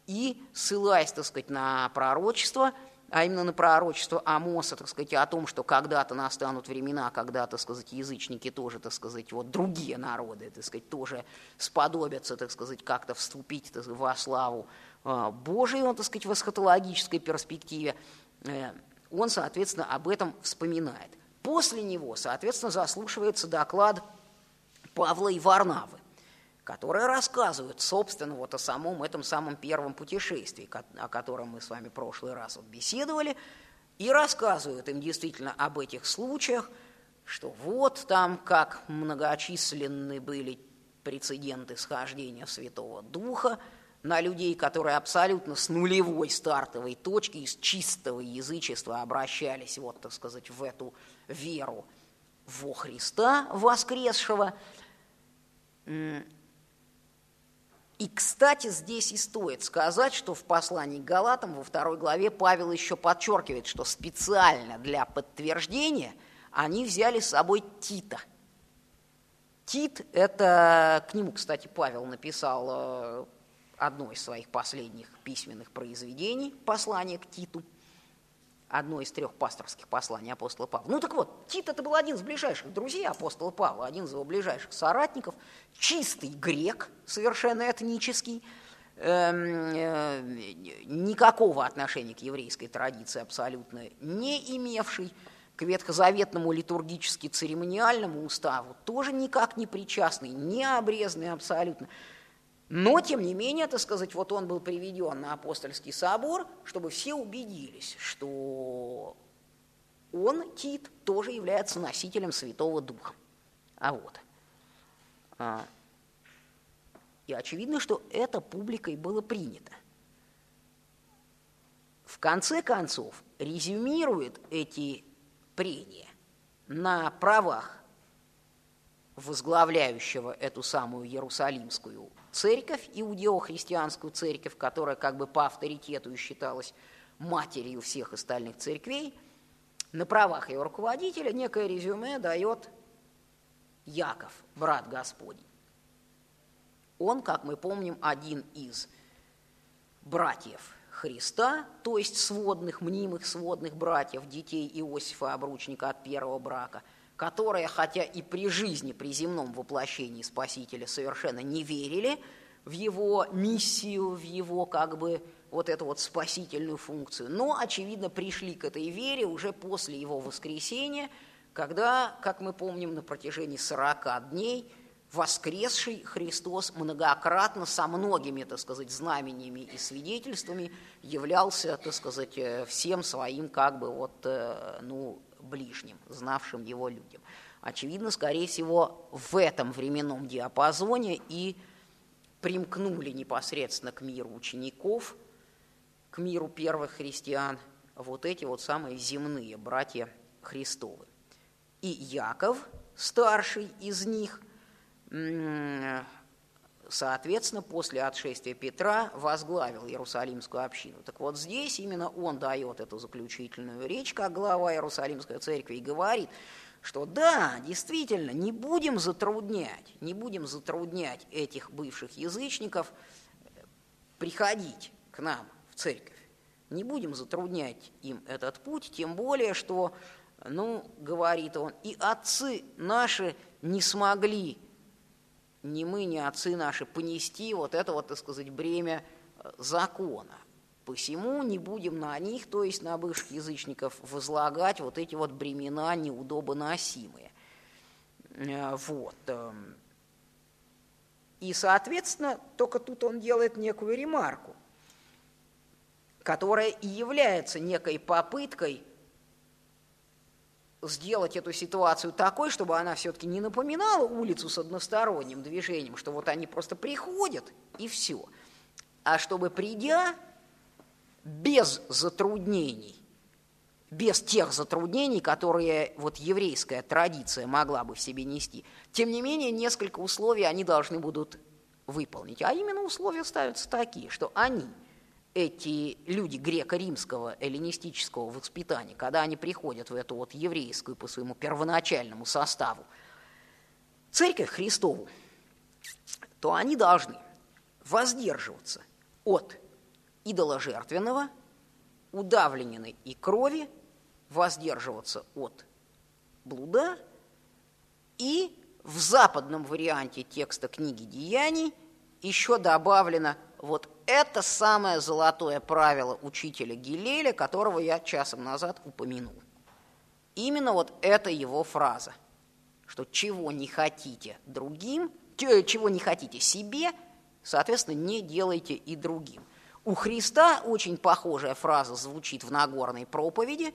и, ссылаясь, так сказать, на пророчество, а именно на пророчество Амоса, так сказать, о том, что когда-то настанут времена, когда, так сказать, язычники тоже, так сказать, вот другие народы, так сказать, тоже сподобятся, так сказать, как-то вступить так сказать, во славу а, Божию, так сказать, в эсхатологической перспективе, э, он, соответственно, об этом вспоминает. После него, соответственно, заслушивается доклад Павла и Варнавы, которые рассказывают, собственно, вот о самом этом самом первом путешествии, о котором мы с вами в прошлый раз вот беседовали, и рассказывают им действительно об этих случаях, что вот там как многочисленны были прецеденты схождения Святого Духа на людей, которые абсолютно с нулевой стартовой точки, из чистого язычества обращались, вот, так сказать, в эту веру во Христа воскресшего – и, кстати, здесь и стоит сказать, что в послании к Галатам во второй главе Павел еще подчеркивает, что специально для подтверждения они взяли с собой Тита. Тит – это, к нему, кстати, Павел написал э, одно из своих последних письменных произведений, послание к Титу – одно из трех пасторских посланий апостола Павла. Ну так вот, Тит это был один из ближайших друзей апостола Павла, один из его ближайших соратников, чистый грек, совершенно этнический, эм, э, никакого отношения к еврейской традиции абсолютно не имевший, к ветхозаветному литургически-церемониальному уставу тоже никак не причастный, не обрезанный абсолютно. Но, тем не менее, так сказать, вот он был приведен на апостольский собор, чтобы все убедились, что он, Тит, тоже является носителем Святого Духа. А вот. А, и очевидно, что это публикой было принято. В конце концов, резюмирует эти прения на правах возглавляющего эту самую Иерусалимскую церковь, иудео-христианскую церковь, которая как бы по авторитету и считалась матерью всех остальных церквей, на правах ее руководителя некое резюме дает Яков, брат Господень. Он, как мы помним, один из братьев Христа, то есть сводных, мнимых сводных братьев, детей Иосифа, обручника от первого брака – которые, хотя и при жизни, при земном воплощении Спасителя совершенно не верили в его миссию, в его как бы вот эту вот спасительную функцию, но, очевидно, пришли к этой вере уже после его воскресения, когда, как мы помним, на протяжении 40 дней воскресший Христос многократно со многими, так сказать, знамениями и свидетельствами являлся, так сказать, э, всем своим как бы вот, э, ну, ближним, знавшим его людям. Очевидно, скорее всего, в этом временном диапазоне и примкнули непосредственно к миру учеников, к миру первых христиан, вот эти вот самые земные братья Христовы. И Яков, старший из них, соответственно, после отшествия Петра возглавил Иерусалимскую общину. Так вот здесь именно он дает эту заключительную речь, как глава Иерусалимской церкви, и говорит, что да, действительно, не будем затруднять, не будем затруднять этих бывших язычников приходить к нам в церковь. Не будем затруднять им этот путь, тем более, что, ну, говорит он, и отцы наши не смогли ни мы, ни отцы наши понести вот это вот, так сказать, бремя э, закона. Посему не будем на них, то есть на бывших язычников, возлагать вот эти вот бремена неудобоносимые. Э, вот. Эм. И, соответственно, только тут он делает некую ремарку, которая и является некой попыткой сделать эту ситуацию такой, чтобы она все-таки не напоминала улицу с односторонним движением, что вот они просто приходят и все, а чтобы придя без затруднений, без тех затруднений, которые вот еврейская традиция могла бы в себе нести, тем не менее несколько условий они должны будут выполнить. А именно условия ставятся такие, что они – эти люди греко-римского эллинистического воспитания, когда они приходят в эту вот еврейскую по своему первоначальному составу церковь Христову, то они должны воздерживаться от идоложертвенного, удавленной и крови, воздерживаться от блуда. И в западном варианте текста книги «Деяний» еще добавлено вот это самое золотое правило учителя Гилеля, которого я часом назад упомянул. Именно вот это его фраза, что чего не хотите другим, чего не хотите себе, соответственно, не делайте и другим. У Христа очень похожая фраза звучит в Нагорной проповеди,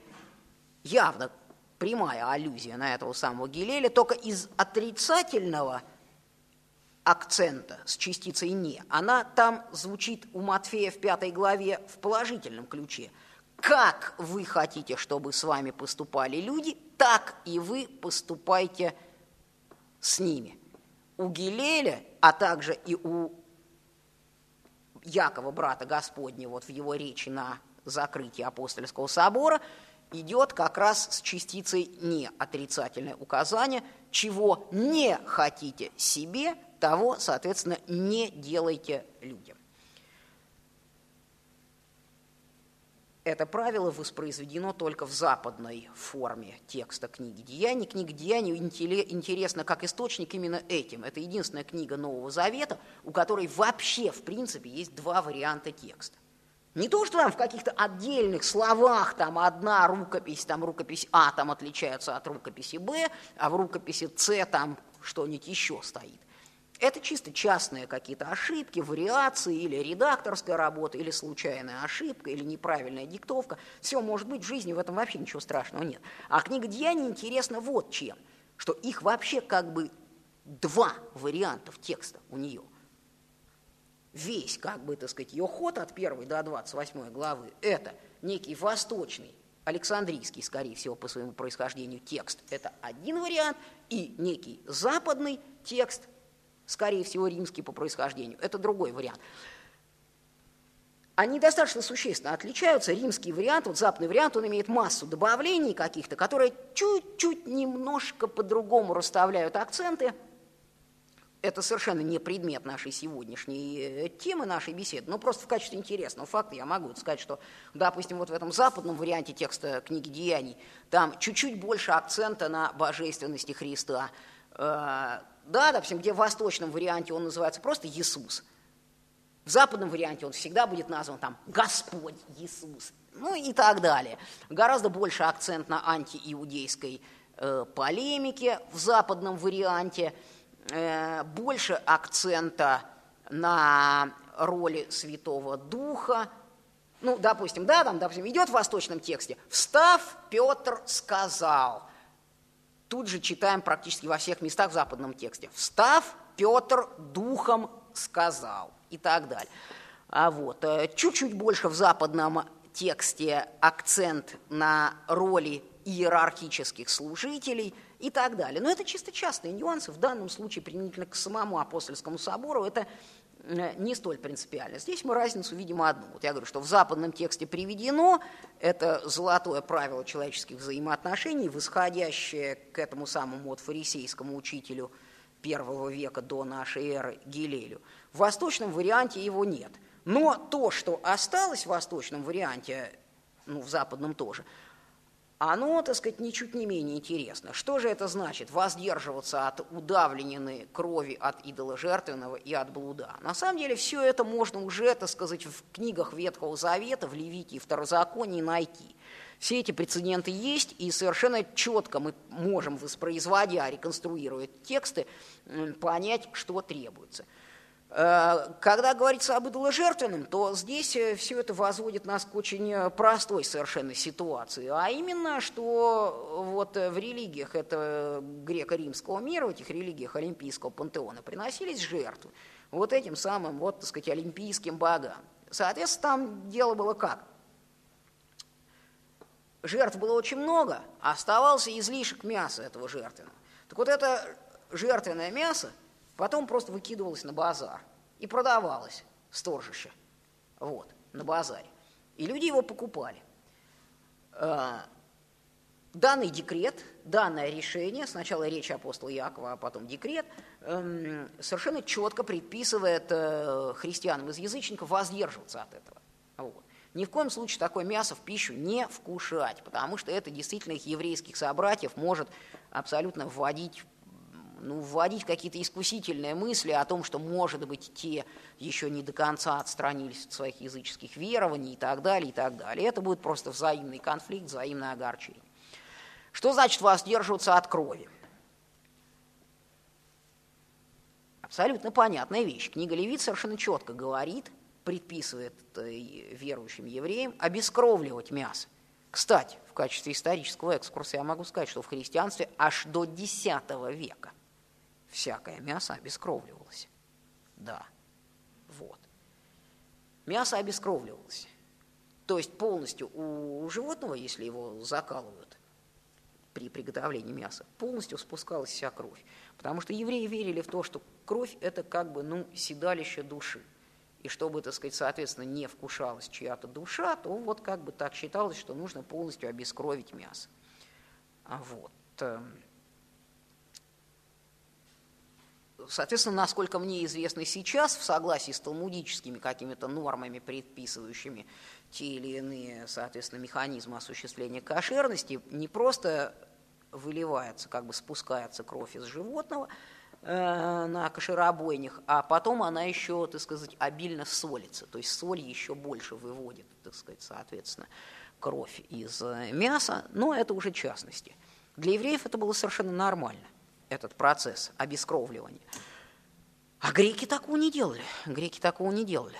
явно прямая аллюзия на этого самого Гилеля, только из отрицательного – акцента с частицей «не», она там звучит у Матфея в пятой главе в положительном ключе. Как вы хотите, чтобы с вами поступали люди, так и вы поступайте с ними. У Гилеля, а также и у Якова, брата Господня, вот в его речи на закрытии апостольского собора, идет как раз с частицей «не» отрицательное указание, чего не хотите себе – того, соответственно, не делайте людям. Это правило воспроизведено только в западной форме текста книги Деяний. Книга Деяний интересна как источник именно этим. Это единственная книга Нового Завета, у которой вообще, в принципе, есть два варианта текста. Не то, что там в каких-то отдельных словах там одна рукопись, там рукопись А там отличается от рукописи Б, а в рукописи С там что-нибудь еще стоит. Это чисто частные какие-то ошибки, вариации или редакторская работа, или случайная ошибка, или неправильная диктовка. Все может быть в жизни, в этом вообще ничего страшного нет. А книга Деяний интересна вот чем, что их вообще как бы два варианта текста у нее. Весь, как бы, так сказать, ее ход от 1 до 28 главы – это некий восточный, Александрийский, скорее всего, по своему происхождению текст – это один вариант, и некий западный текст – скорее всего, римский по происхождению. Это другой вариант. Они достаточно существенно отличаются. Римский вариант, вот западный вариант, он имеет массу добавлений каких-то, которые чуть-чуть немножко по-другому расставляют акценты. Это совершенно не предмет нашей сегодняшней э, темы, нашей беседы, но просто в качестве интересного факта я могу сказать, что, допустим, вот в этом западном варианте текста книги «Деяний» там чуть-чуть больше акцента на божественности Христа, э, да, допустим, где в восточном варианте он называется просто Иисус. В западном варианте он всегда будет назван там Господь Иисус, ну и так далее. Гораздо больше акцент на антииудейской э, полемике в западном варианте, э, больше акцента на роли Святого Духа. Ну, допустим, да, там, допустим, идет в восточном тексте «Встав, Петр сказал», тут же читаем практически во всех местах в западном тексте. «Встав, Петр духом сказал» и так далее. А вот, э, чуть-чуть больше в западном тексте акцент на роли иерархических служителей и так далее. Но это чисто частные нюансы. В данном случае применительно к самому апостольскому собору это не столь принципиально. Здесь мы разницу видим одну. Вот я говорю, что в западном тексте приведено это золотое правило человеческих взаимоотношений, восходящее к этому самому вот фарисейскому учителю первого века до нашей эры Гилелю. В восточном варианте его нет. Но то, что осталось в восточном варианте, ну, в западном тоже – оно, так сказать, ничуть не менее интересно. Что же это значит? Воздерживаться от удавленной крови от идола жертвенного и от блуда. На самом деле все это можно уже, так сказать, в книгах Ветхого Завета, в Левите и Второзаконии найти. Все эти прецеденты есть, и совершенно четко мы можем, воспроизводя, реконструируя тексты, понять, что требуется – когда говорится об идоложертвенном, то здесь э, все это возводит нас к очень э, простой совершенно ситуации, а именно, что вот в религиях это греко-римского мира, в этих религиях Олимпийского пантеона приносились жертвы вот этим самым, вот, так сказать, олимпийским богам. Соответственно, там дело было как? Жертв было очень много, а оставался излишек мяса этого жертвенного. Так вот это жертвенное мясо – Потом просто выкидывалось на базар и продавалось в торжище, вот, на базаре. И люди его покупали. А, данный декрет, данное решение, сначала речь апостола Якова, а потом декрет, эм, совершенно четко предписывает э, христианам из язычников воздерживаться от этого. Вот. Ни в коем случае такое мясо в пищу не вкушать, потому что это действительно их еврейских собратьев может абсолютно вводить ну, вводить какие-то искусительные мысли о том, что, может быть, те еще не до конца отстранились от своих языческих верований и так далее, и так далее. Это будет просто взаимный конфликт, взаимное огорчение. Что значит воздерживаться от крови? Абсолютно понятная вещь. Книга Левит совершенно четко говорит, предписывает э, верующим евреям обескровливать мясо. Кстати, в качестве исторического экскурса я могу сказать, что в христианстве аж до X века всякое мясо обескровливалось. Да, вот. Мясо обескровливалось. То есть полностью у животного, если его закалывают при приготовлении мяса, полностью спускалась вся кровь. Потому что евреи верили в то, что кровь – это как бы, ну, седалище души. И чтобы, так сказать, соответственно, не вкушалась чья-то душа, то вот как бы так считалось, что нужно полностью обескровить мясо. А вот. Эм, Соответственно, насколько мне известно сейчас, в согласии с талмудическими какими-то нормами, предписывающими те или иные, соответственно, механизмы осуществления кошерности, не просто выливается, как бы спускается кровь из животного э, на кошеробойнях, а потом она еще, так сказать, обильно солится, то есть соль еще больше выводит, так сказать, соответственно, кровь из э, мяса, но это уже частности. Для евреев это было совершенно нормально этот процесс обескровливания. А греки такого не делали. Греки такого не делали.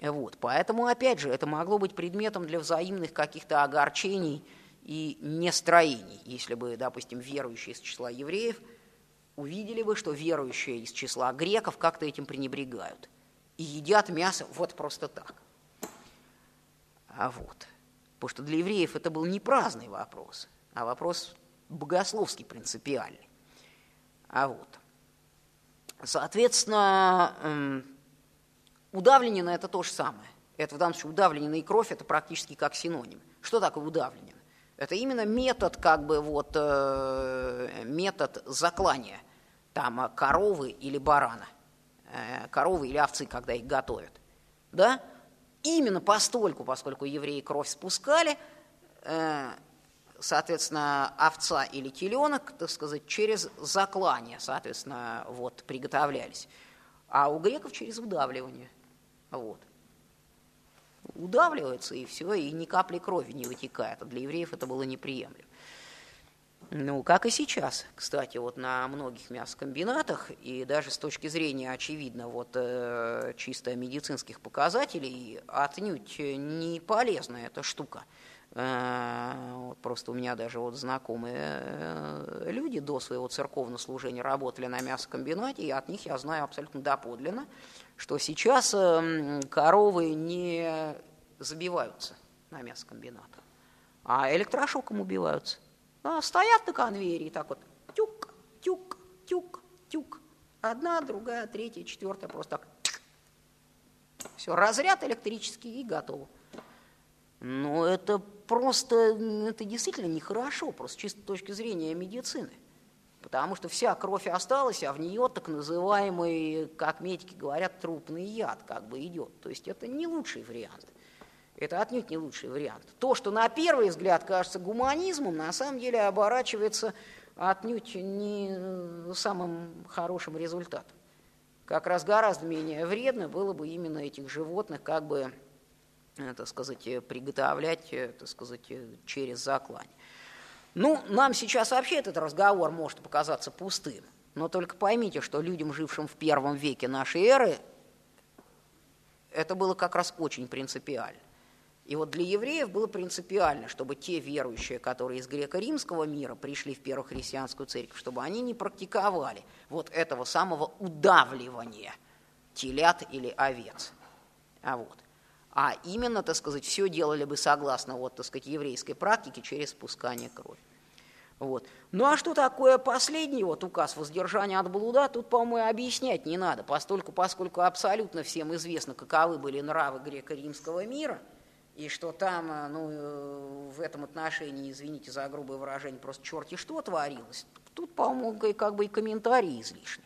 Вот. Поэтому, опять же, это могло быть предметом для взаимных каких-то огорчений и нестроений, если бы, допустим, верующие из числа евреев увидели бы, что верующие из числа греков как-то этим пренебрегают и едят мясо вот просто так. А вот. Потому что для евреев это был не праздный вопрос, а вопрос богословский, принципиальный. А вот. Соответственно, удавленина – это то же самое. Это в данном случае удавленина и кровь – это практически как синоним. Что такое удавленина? Это именно метод, как бы вот, э, метод заклания там а, коровы или барана, э, коровы или овцы, когда их готовят. Да? Именно постольку, поскольку евреи кровь спускали, э, соответственно, овца или теленок, так сказать, через заклание, соответственно, вот, приготовлялись. А у греков через удавливание. Вот. Удавливается, и все, и ни капли крови не вытекает. А для евреев это было неприемлемо. Ну, как и сейчас, кстати, вот на многих мясокомбинатах, и даже с точки зрения, очевидно, вот э, чисто медицинских показателей, отнюдь не полезная эта штука – вот просто у меня даже вот знакомые э, люди до своего церковного служения работали на мясокомбинате, и от них я знаю абсолютно доподлинно, что сейчас эм, коровы не забиваются на мясокомбинат, а электрошоком убиваются. А стоят на конвейере и так вот тюк, тюк, тюк, тюк. Одна, другая, третья, четвертая, просто так. Все, разряд электрический и готово. Но это просто, это действительно нехорошо, просто чисто с точки зрения медицины. Потому что вся кровь осталась, а в нее так называемый, как медики говорят, трупный яд как бы идет. То есть это не лучший вариант. Это отнюдь не лучший вариант. То, что на первый взгляд кажется гуманизмом, на самом деле оборачивается отнюдь не самым хорошим результатом. Как раз гораздо менее вредно было бы именно этих животных как бы, так сказать, приготовлять, э, так сказать, через заклань. Ну, нам сейчас вообще этот разговор может показаться пустым, но только поймите, что людям, жившим в первом веке нашей эры, это было как раз очень принципиально. И вот для евреев было принципиально, чтобы те верующие, которые из греко-римского мира пришли в первую христианскую церковь, чтобы они не практиковали вот этого самого удавливания телят или овец. А вот. А именно, так сказать, все делали бы согласно вот, так сказать, еврейской практике через спускание крови. Вот. Ну а что такое последний вот указ воздержания от блуда, тут, по-моему, объяснять не надо, поскольку, поскольку абсолютно всем известно, каковы были нравы греко-римского мира – и что там, э, ну, э, в этом отношении, извините за грубое выражение, просто черти что творилось, тут, по-моему, как бы и комментарий излишний.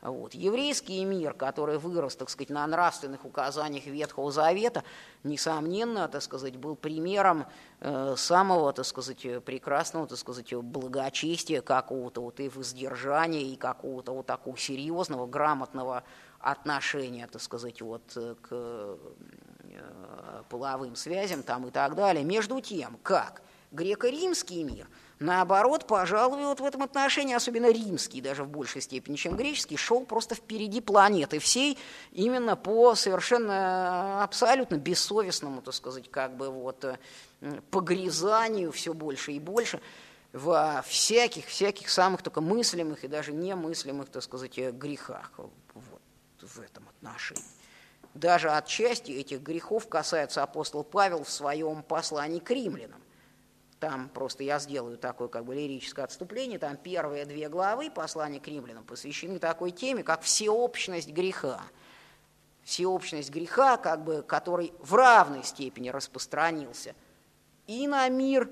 Вот. Еврейский мир, который вырос, так сказать, на нравственных указаниях Ветхого Завета, несомненно, так сказать, был примером э, самого, так сказать, прекрасного, так сказать, благочестия, какого-то вот и воздержания, и какого-то вот такого серьезного, грамотного отношения, так сказать, вот к Э, половым связям там и так далее. Между тем, как греко-римский мир, наоборот, пожалуй, вот в этом отношении, особенно римский, даже в большей степени, чем греческий, шел просто впереди планеты всей, именно по совершенно абсолютно бессовестному, так сказать, как бы вот э, погрязанию все больше и больше во всяких, всяких самых только мыслимых и даже немыслимых, так сказать, грехах вот, в этом отношении. Даже отчасти этих грехов касается апостол Павел в своем послании к римлянам. Там просто я сделаю такое как бы лирическое отступление, там первые две главы послания к римлянам посвящены такой теме, как всеобщность греха. Всеобщность греха, как бы, который в равной степени распространился и на мир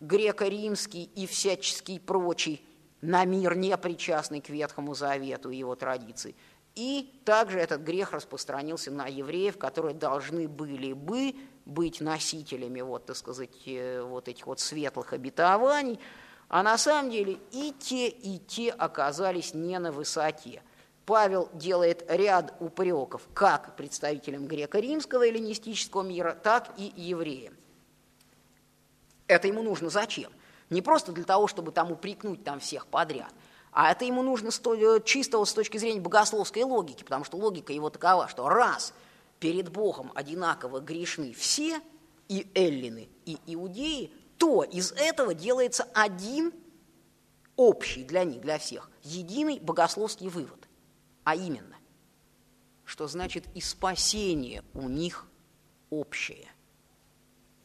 греко-римский и всяческий прочий, на мир, не причастный к Ветхому Завету и его традиции – и также этот грех распространился на евреев, которые должны были бы быть носителями, вот, так сказать, э, вот этих вот светлых обетований, а на самом деле и те, и те оказались не на высоте. Павел делает ряд упреков как представителям греко-римского эллинистического мира, так и евреям. Это ему нужно зачем? Не просто для того, чтобы там упрекнуть там всех подряд – а это ему нужно э, чисто с точки зрения богословской логики, потому что логика его такова, что раз перед Богом одинаково грешны все, и эллины, и иудеи, то из этого делается один общий для них, для всех, единый богословский вывод. А именно, что значит и спасение у них общее.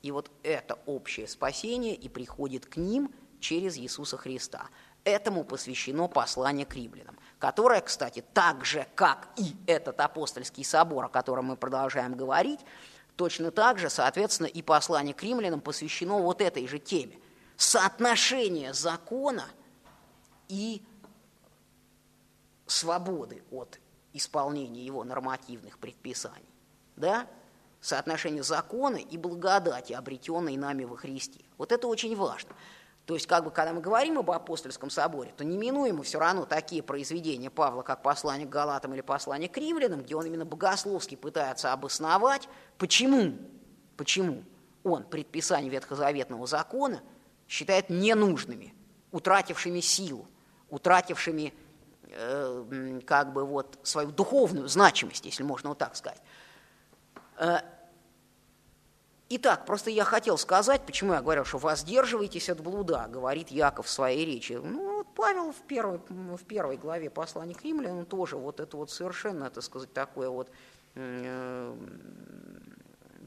И вот это общее спасение и приходит к ним через Иисуса Христа – Этому посвящено послание к римлянам, которое, кстати, так же, как и этот апостольский собор, о котором мы продолжаем говорить, точно так же, соответственно, и послание к римлянам посвящено вот этой же теме. Соотношение закона и свободы от исполнения его нормативных предписаний. Да? Соотношение закона и благодати, обретенной нами во Христе. Вот это очень важно. То есть, как бы, когда мы говорим об апостольском соборе, то неминуемо все равно такие произведения Павла, как послание к Галатам или послание к римлянам, где он именно богословски пытается обосновать, почему, почему он предписание ветхозаветного закона считает ненужными, утратившими силу, утратившими э, как бы вот свою духовную значимость, если можно вот так сказать. Итак, просто я хотел сказать, почему я говорил, что воздерживайтесь от блуда, говорит Яков в своей речи. Ну, вот Павел в первой, в первой главе послания к римлянам тоже вот это вот совершенно, так сказать, такое вот э,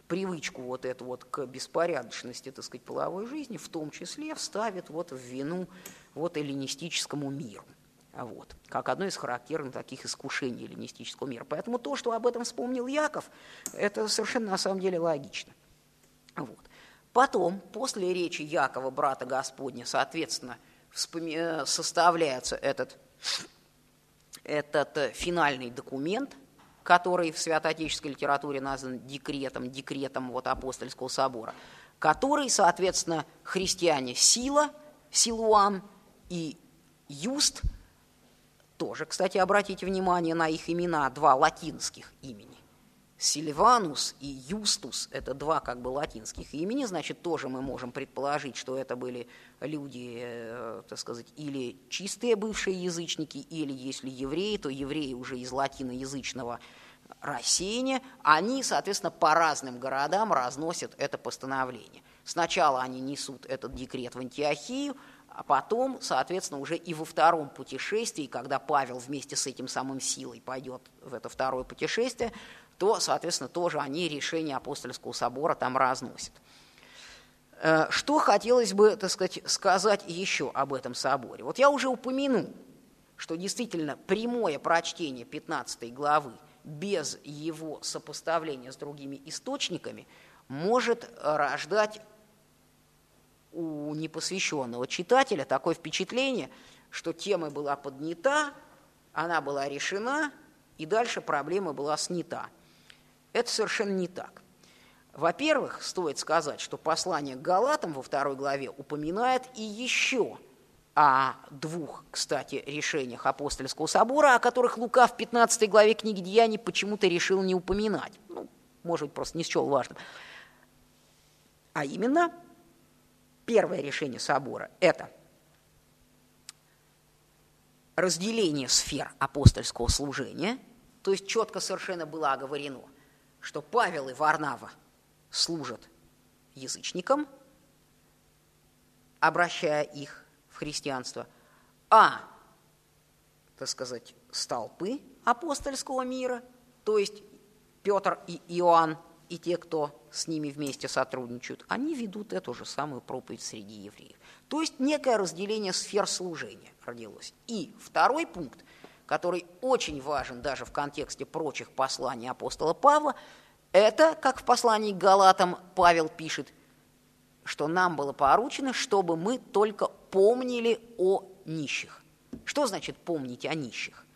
привычку вот эту вот к беспорядочности, так сказать, половой жизни, в том числе вставит вот в вину вот эллинистическому миру. Вот, как одно из характерных таких искушений эллинистического мира. Поэтому то, что об этом вспомнил Яков, это совершенно на самом деле логично. Вот. Потом, после речи Якова, брата Господня, соответственно, вспоми... составляется этот, этот э, финальный документ, который в святоотеческой литературе назван декретом, декретом вот апостольского собора, который, соответственно, христиане Сила, Силуан и Юст – тоже, кстати, обратите внимание на их имена, два латинских имени. Сильванус и Юстус – это два как бы латинских имени, значит, тоже мы можем предположить, что это были люди, э, так сказать, или чистые бывшие язычники, или если евреи, то евреи уже из латиноязычного рассеяния, они, соответственно, по разным городам разносят это постановление. Сначала они несут этот декрет в Антиохию, а потом, соответственно, уже и во втором путешествии, когда Павел вместе с этим самым силой пойдет в это второе путешествие, то, соответственно, тоже они решение апостольского собора там разносят. Э, что хотелось бы, так сказать, сказать еще об этом соборе? Вот я уже упомянул, что действительно прямое прочтение 15 главы без его сопоставления с другими источниками может рождать у непосвященного читателя такое впечатление, что тема была поднята, она была решена, и дальше проблема была снята. Это совершенно не так. Во-первых, стоит сказать, что послание к Галатам во второй главе упоминает и еще о двух, кстати, решениях апостольского собора, о которых Лука в 15 главе книги Деяний почему-то решил не упоминать. Ну, может быть, просто не счел важным. А именно – Первое решение собора – это разделение сфер апостольского служения, то есть четко совершенно было оговорено, что Павел и Варнава служат язычникам, обращая их в христианство, а, так сказать, столпы апостольского мира, то есть Петр и Иоанн, и те, кто с ними вместе сотрудничают, они ведут эту же самую проповедь среди евреев. То есть некое разделение сфер служения родилось. И второй пункт, который очень важен даже в контексте прочих посланий апостола Павла, это, как в послании к Галатам Павел пишет, что нам было поручено, чтобы мы только помнили о нищих. Что значит помнить о нищих?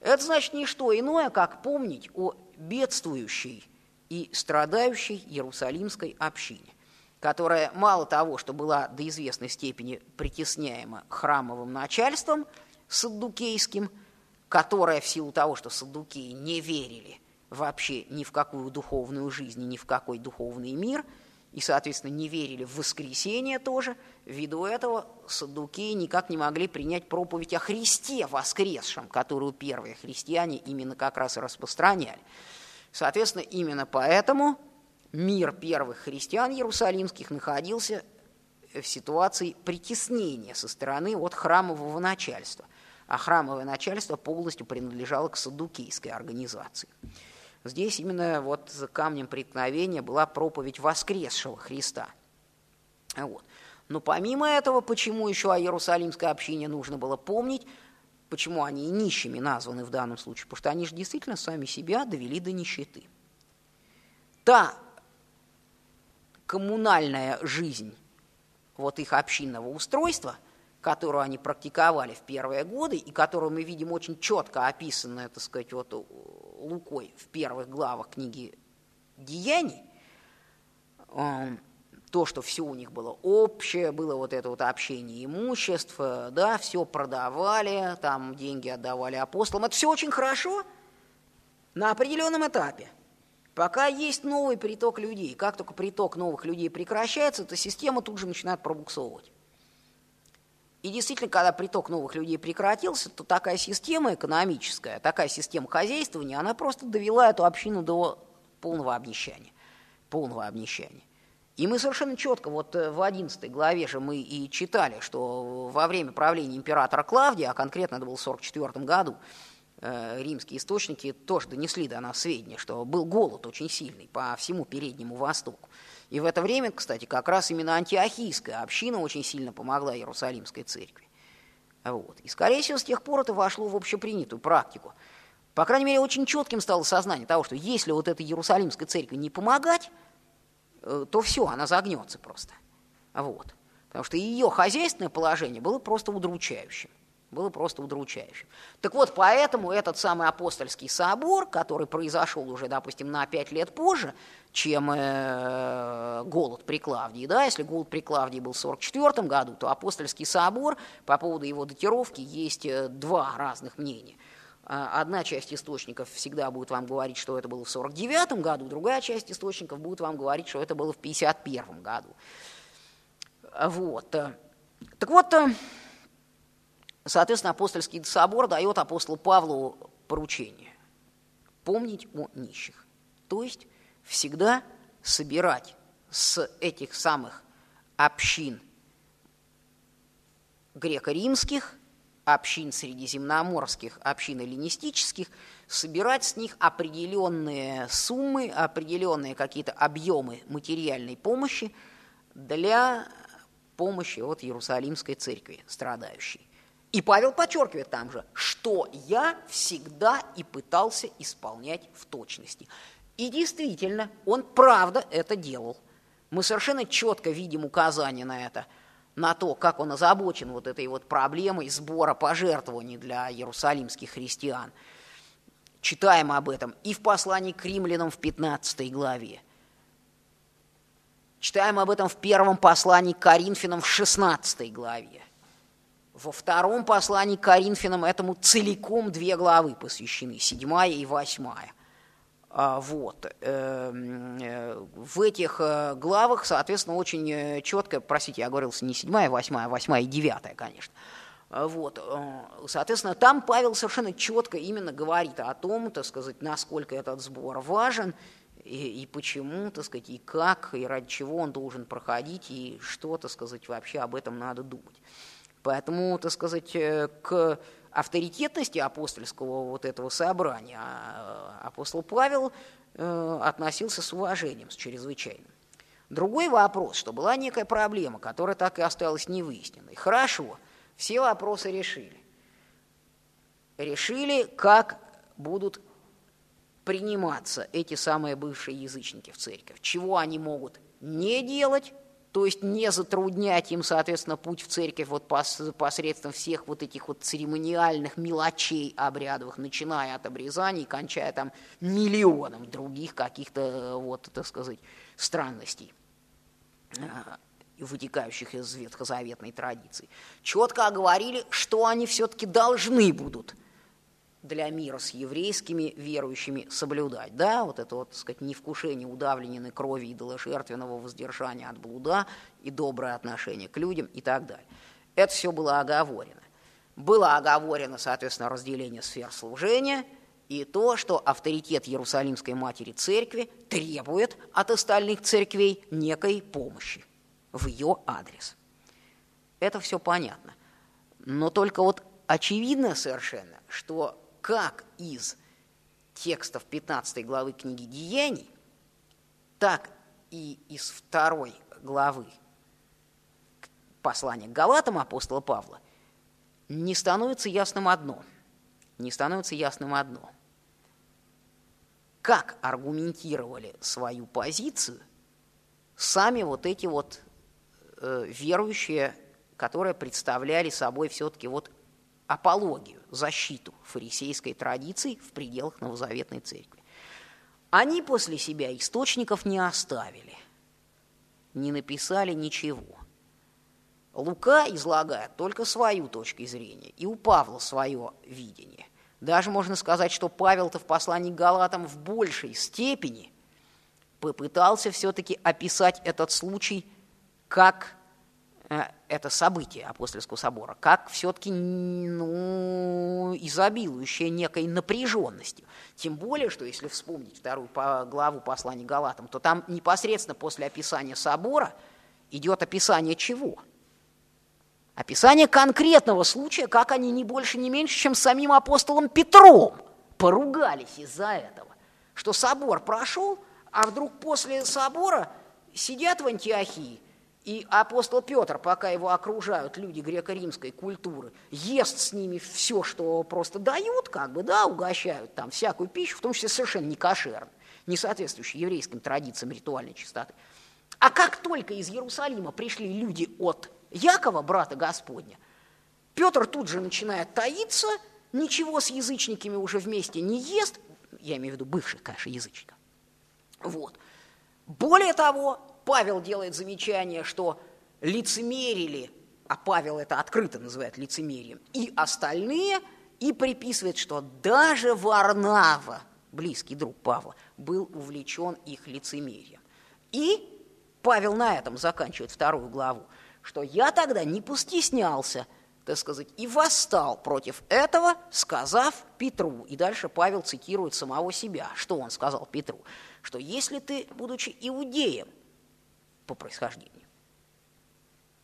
Это значит не что иное, как помнить о бедствующей и страдающей Иерусалимской общине, которая мало того, что была до известной степени притесняема храмовым начальством саддукейским, которая в силу того, что саддукеи не верили вообще ни в какую духовную жизнь, ни в какой духовный мир, и, соответственно, не верили в воскресение тоже, ввиду этого саддукеи никак не могли принять проповедь о Христе воскресшем, которую первые христиане именно как раз и распространяли. Соответственно, именно поэтому мир первых христиан иерусалимских находился в ситуации притеснения со стороны от храмового начальства. А храмовое начальство полностью принадлежало к садукейской организации. Здесь именно вот камнем преткновения была проповедь воскресшего Христа. Вот. Но помимо этого, почему еще о Иерусалимской общине нужно было помнить – Почему они нищими названы в данном случае? Потому что они же действительно сами себя довели до нищеты. Та коммунальная жизнь вот их общинного устройства, которую они практиковали в первые годы и которую мы видим очень четко описанную, так сказать, вот Лукой в первых главах книги «Деяний», то, что все у них было общее, было вот это вот общение имуществ, да, все продавали, там деньги отдавали апостолам. Это все очень хорошо на определенном этапе. Пока есть новый приток людей, как только приток новых людей прекращается, то система тут же начинает пробуксовывать. И действительно, когда приток новых людей прекратился, то такая система экономическая, такая система хозяйствования, она просто довела эту общину до полного обнищания. Полного обнищания. И мы совершенно четко, вот э, в 11 главе же мы и читали, что во время правления императора Клавдия, а конкретно это было в 44 году, э, римские источники тоже донесли до нас сведения, что был голод очень сильный по всему Переднему Востоку. И в это время, кстати, как раз именно антиохийская община очень сильно помогла Иерусалимской церкви. Вот. И, скорее всего, с тех пор это вошло в общепринятую практику. По крайней мере, очень четким стало сознание того, что если вот этой Иерусалимской церкви не помогать, э, то все, она загнется просто. Вот. Потому что ее хозяйственное положение было просто удручающим. Было просто удручающим. Так вот, поэтому этот самый апостольский собор, который произошел уже, допустим, на пять лет позже, чем э, голод при Клавдии, да, если голод при Клавдии был в 44 году, то апостольский собор, по поводу его датировки, есть э, два разных мнения. А, одна часть источников всегда будет вам говорить, что это было в 49 году, другая часть источников будет вам говорить, что это было в 51 году. Вот. Так вот, соответственно, апостольский собор дает апостолу Павлу поручение помнить о нищих. То есть всегда собирать с этих самых общин греко-римских, общин средиземноморских, общин эллинистических, собирать с них определенные суммы, определенные какие-то объемы материальной помощи для помощи от Иерусалимской церкви страдающей. И Павел подчеркивает там же, что я всегда и пытался исполнять в точности. И действительно, он правда это делал. Мы совершенно четко видим указания на это, на то, как он озабочен вот этой вот проблемой сбора пожертвований для иерусалимских христиан. Читаем об этом и в послании к римлянам в 15 главе – Читаем об этом в первом послании к Коринфянам в 16 главе. Во втором послании к Коринфянам этому целиком две главы посвящены, седьмая и восьмая. А, вот. Эм, э, в этих э, главах, соответственно, очень э, четко, простите, я говорил не седьмая, восьмая, а восьмая и девятая, конечно. А, вот. Соответственно, там Павел совершенно четко именно говорит о том, так сказать, насколько этот сбор важен, и, и почему, так сказать, и как, и ради чего он должен проходить, и что, так сказать, вообще об этом надо думать. Поэтому, так сказать, э, к авторитетности апостольского вот этого собрания а, апостол Павел э, относился с уважением, с чрезвычайным. Другой вопрос, что была некая проблема, которая так и осталась невыясненной. Хорошо, все вопросы решили. Решили, как будут приниматься эти самые бывшие язычники в церковь. Чего они могут не делать, то есть не затруднять им, соответственно, путь в церковь вот посредством всех вот этих вот церемониальных мелочей обрядовых, начиная от обрезаний, кончая там миллионом других каких-то, вот, так сказать, странностей а, вытекающих из ветхозаветной традиции. Четко оговорили, что они все-таки должны будут для мира с еврейскими верующими соблюдать. Да, вот это вот, так сказать, невкушение удавленной крови идоложертвенного воздержания от блуда и доброе отношение к людям и так далее. Это все было оговорено. Было оговорено, соответственно, разделение сфер служения и то, что авторитет Иерусалимской Матери Церкви требует от остальных церквей некой помощи в ее адрес. Это все понятно. Но только вот очевидно совершенно, что как из текстов 15 главы книги Деяний, так и из второй главы послания к Галатам апостола Павла, не становится ясным одно. Не становится ясным одно. Как аргументировали свою позицию сами вот эти вот э, верующие, которые представляли собой все-таки вот апологию, защиту фарисейской традиции в пределах Новозаветной Церкви. Они после себя источников не оставили, не написали ничего. Лука излагает только свою точку зрения, и у Павла свое видение. Даже можно сказать, что Павел-то в послании к Галатам в большей степени попытался все-таки описать этот случай как это событие апостольского собора, как все-таки ну, изобилующее некой напряженностью. Тем более, что если вспомнить вторую главу послания Галатам, то там непосредственно после описания собора идет описание чего? Описание конкретного случая, как они не больше, не меньше, чем самим апостолом Петром поругались из-за этого. Что собор прошел, а вдруг после собора сидят в Антиохии, и апостол Петр, пока его окружают люди греко-римской культуры, ест с ними все, что просто дают, как бы, да, угощают там всякую пищу, в том числе совершенно не кошерную, не соответствующую еврейским традициям ритуальной чистоты. А как только из Иерусалима пришли люди от Якова, брата Господня, Петр тут же начинает таиться, ничего с язычниками уже вместе не ест, я имею в виду бывших, конечно, язычников. Вот. Более того, Павел делает замечание, что лицемерили, а Павел это открыто называет лицемерием, и остальные, и приписывает, что даже Варнава, близкий друг Павла, был увлечен их лицемерием. И Павел на этом заканчивает вторую главу, что я тогда не постеснялся, так сказать, и восстал против этого, сказав Петру. И дальше Павел цитирует самого себя. Что он сказал Петру? Что если ты, будучи иудеем, по происхождению.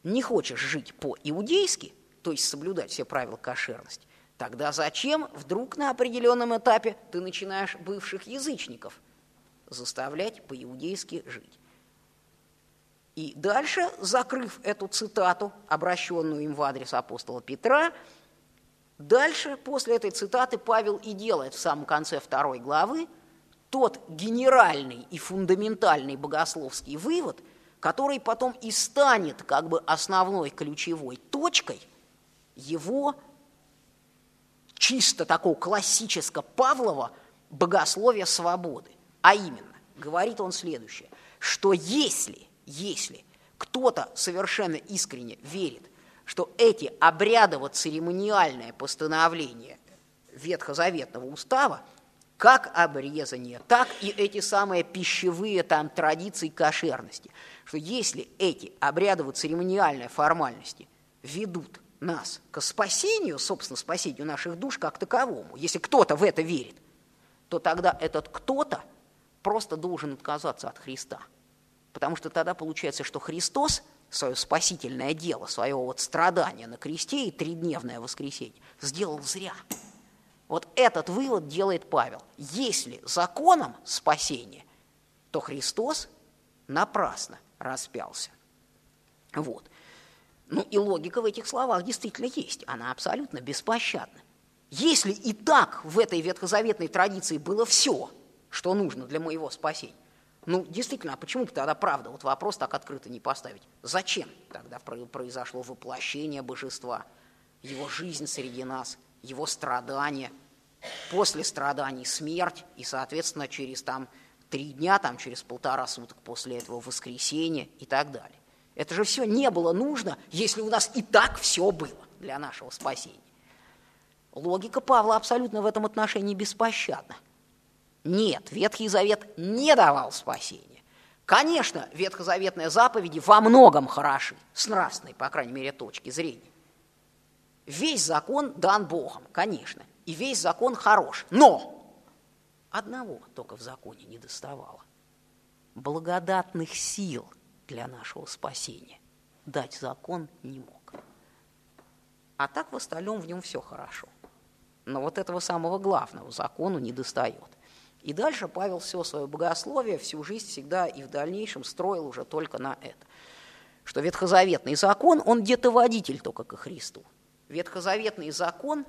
Не хочешь жить по-иудейски, то есть соблюдать все правила кошерности, тогда зачем вдруг на определенном этапе ты начинаешь бывших язычников заставлять по-иудейски жить? И дальше, закрыв эту цитату, обращенную им в адрес апостола Петра, дальше, после этой цитаты, Павел и делает в самом конце второй главы тот генеральный и фундаментальный богословский вывод – который потом и станет как бы основной ключевой точкой его чисто такого классического Павлова богословия свободы. А именно, говорит он следующее, что если, если кто-то совершенно искренне верит, что эти обрядово-церемониальные постановления Ветхозаветного устава – как обрезание, так и эти самые пищевые там традиции кошерности. Что если эти обрядово-церемониальные формальности ведут нас к спасению, собственно, спасению наших душ как таковому, если кто-то в это верит, то тогда этот кто-то просто должен отказаться от Христа. Потому что тогда получается, что Христос свое спасительное дело, свое вот страдание на кресте и тридневное воскресенье сделал зря. Вот этот вывод делает Павел. Если законом спасение, то Христос напрасно распялся. Вот. Ну и логика в этих словах действительно есть, она абсолютно беспощадна. Если и так в этой ветхозаветной традиции было все, что нужно для моего спасения, ну, действительно, а почему бы тогда правда, вот вопрос так открыто не поставить? Зачем тогда произошло воплощение божества, его жизнь среди нас – его страдания, после страданий смерть, и, соответственно, через там три дня, там, через полтора суток после этого воскресенье и так далее. Это же все не было нужно, если у нас и так все было для нашего спасения. Логика Павла абсолютно в этом отношении беспощадна. Нет, Ветхий Завет не давал спасения. Конечно, ветхозаветные заповеди во многом хороши, с нравственной, по крайней мере, точки зрения. Весь закон дан Богом, конечно, и весь закон хорош. Но одного только в законе не доставало. Благодатных сил для нашего спасения дать закон не мог. А так в остальном в нем все хорошо. Но вот этого самого главного закону не достает. И дальше Павел все свое богословие, всю жизнь всегда и в дальнейшем строил уже только на это. Что ветхозаветный закон, он где-то водитель только ко Христу – ветхозаветный закон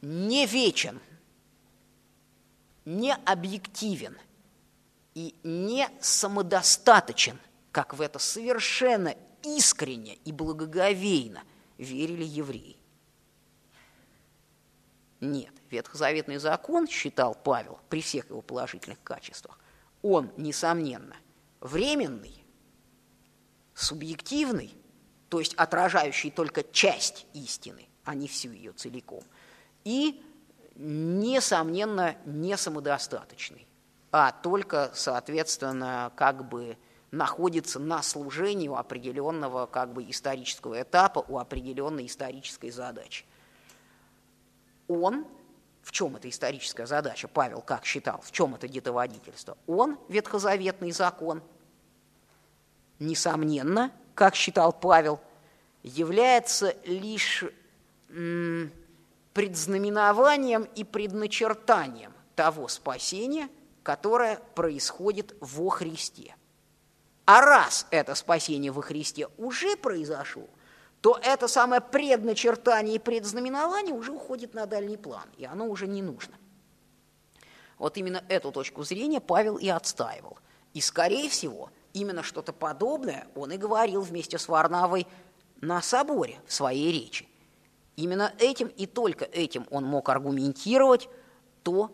не вечен, не объективен и не самодостаточен, как в это совершенно искренне и благоговейно верили евреи. Нет, ветхозаветный закон, считал Павел, при всех его положительных качествах, он, несомненно, временный, субъективный то есть отражающий только часть истины, а не всю ее целиком, и, несомненно, не самодостаточный, а только, соответственно, как бы находится на служении у определенного как бы исторического этапа, у определенной исторической задачи. Он, в чем эта историческая задача, Павел как считал, в чем это детоводительство? Он, ветхозаветный закон, несомненно, как считал Павел, является лишь предзнаменованием и предначертанием того спасения, которое происходит во Христе. А раз это спасение во Христе уже произошло, то это самое предначертание и предзнаменование уже уходит на дальний план, и оно уже не нужно. Вот именно эту точку зрения Павел и отстаивал. И, скорее всего, именно что-то подобное он и говорил вместе с Варнавой на соборе в своей речи. Именно этим и только этим он мог аргументировать то,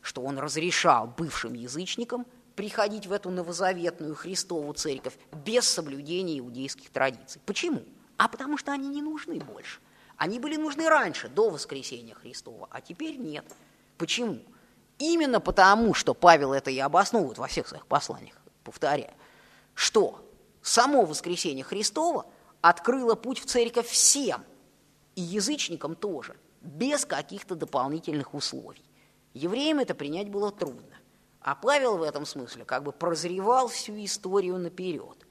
что он разрешал бывшим язычникам приходить в эту новозаветную Христову церковь без соблюдения иудейских традиций. Почему? А потому что они не нужны больше. Они были нужны раньше, до воскресения Христова, а теперь нет. Почему? Именно потому, что Павел это и обосновывает во всех своих посланиях, повторяю, что само воскресение Христова открыло путь в церковь всем, и язычникам тоже, без каких-то дополнительных условий. Евреям это принять было трудно. А Павел в этом смысле как бы прозревал всю историю наперед,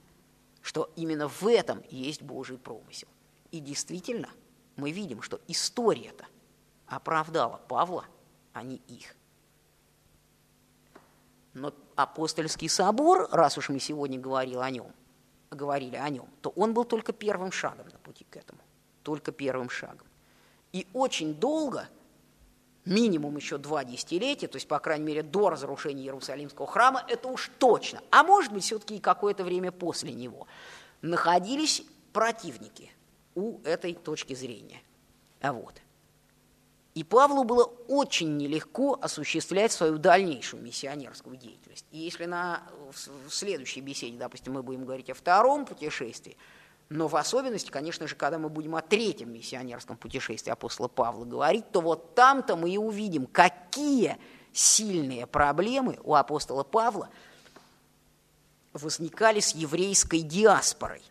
что именно в этом есть Божий промысел. И действительно, мы видим, что история-то оправдала Павла, а не их. Но апостольский собор, раз уж мы сегодня говорили о нем, говорили о нем, то он был только первым шагом на пути к этому. Только первым шагом. И очень долго, минимум еще два десятилетия, то есть, по крайней мере, до разрушения Иерусалимского храма, это уж точно, а может быть, все-таки и какое-то время после него, находились противники у этой точки зрения. А вот. И Павлу было очень нелегко осуществлять свою дальнейшую миссионерскую деятельность. И если на, в следующей беседе, допустим, мы будем говорить о втором путешествии, но в особенности, конечно же, когда мы будем о третьем миссионерском путешествии апостола Павла говорить, то вот там-то мы и увидим, какие сильные проблемы у апостола Павла возникали с еврейской диаспорой,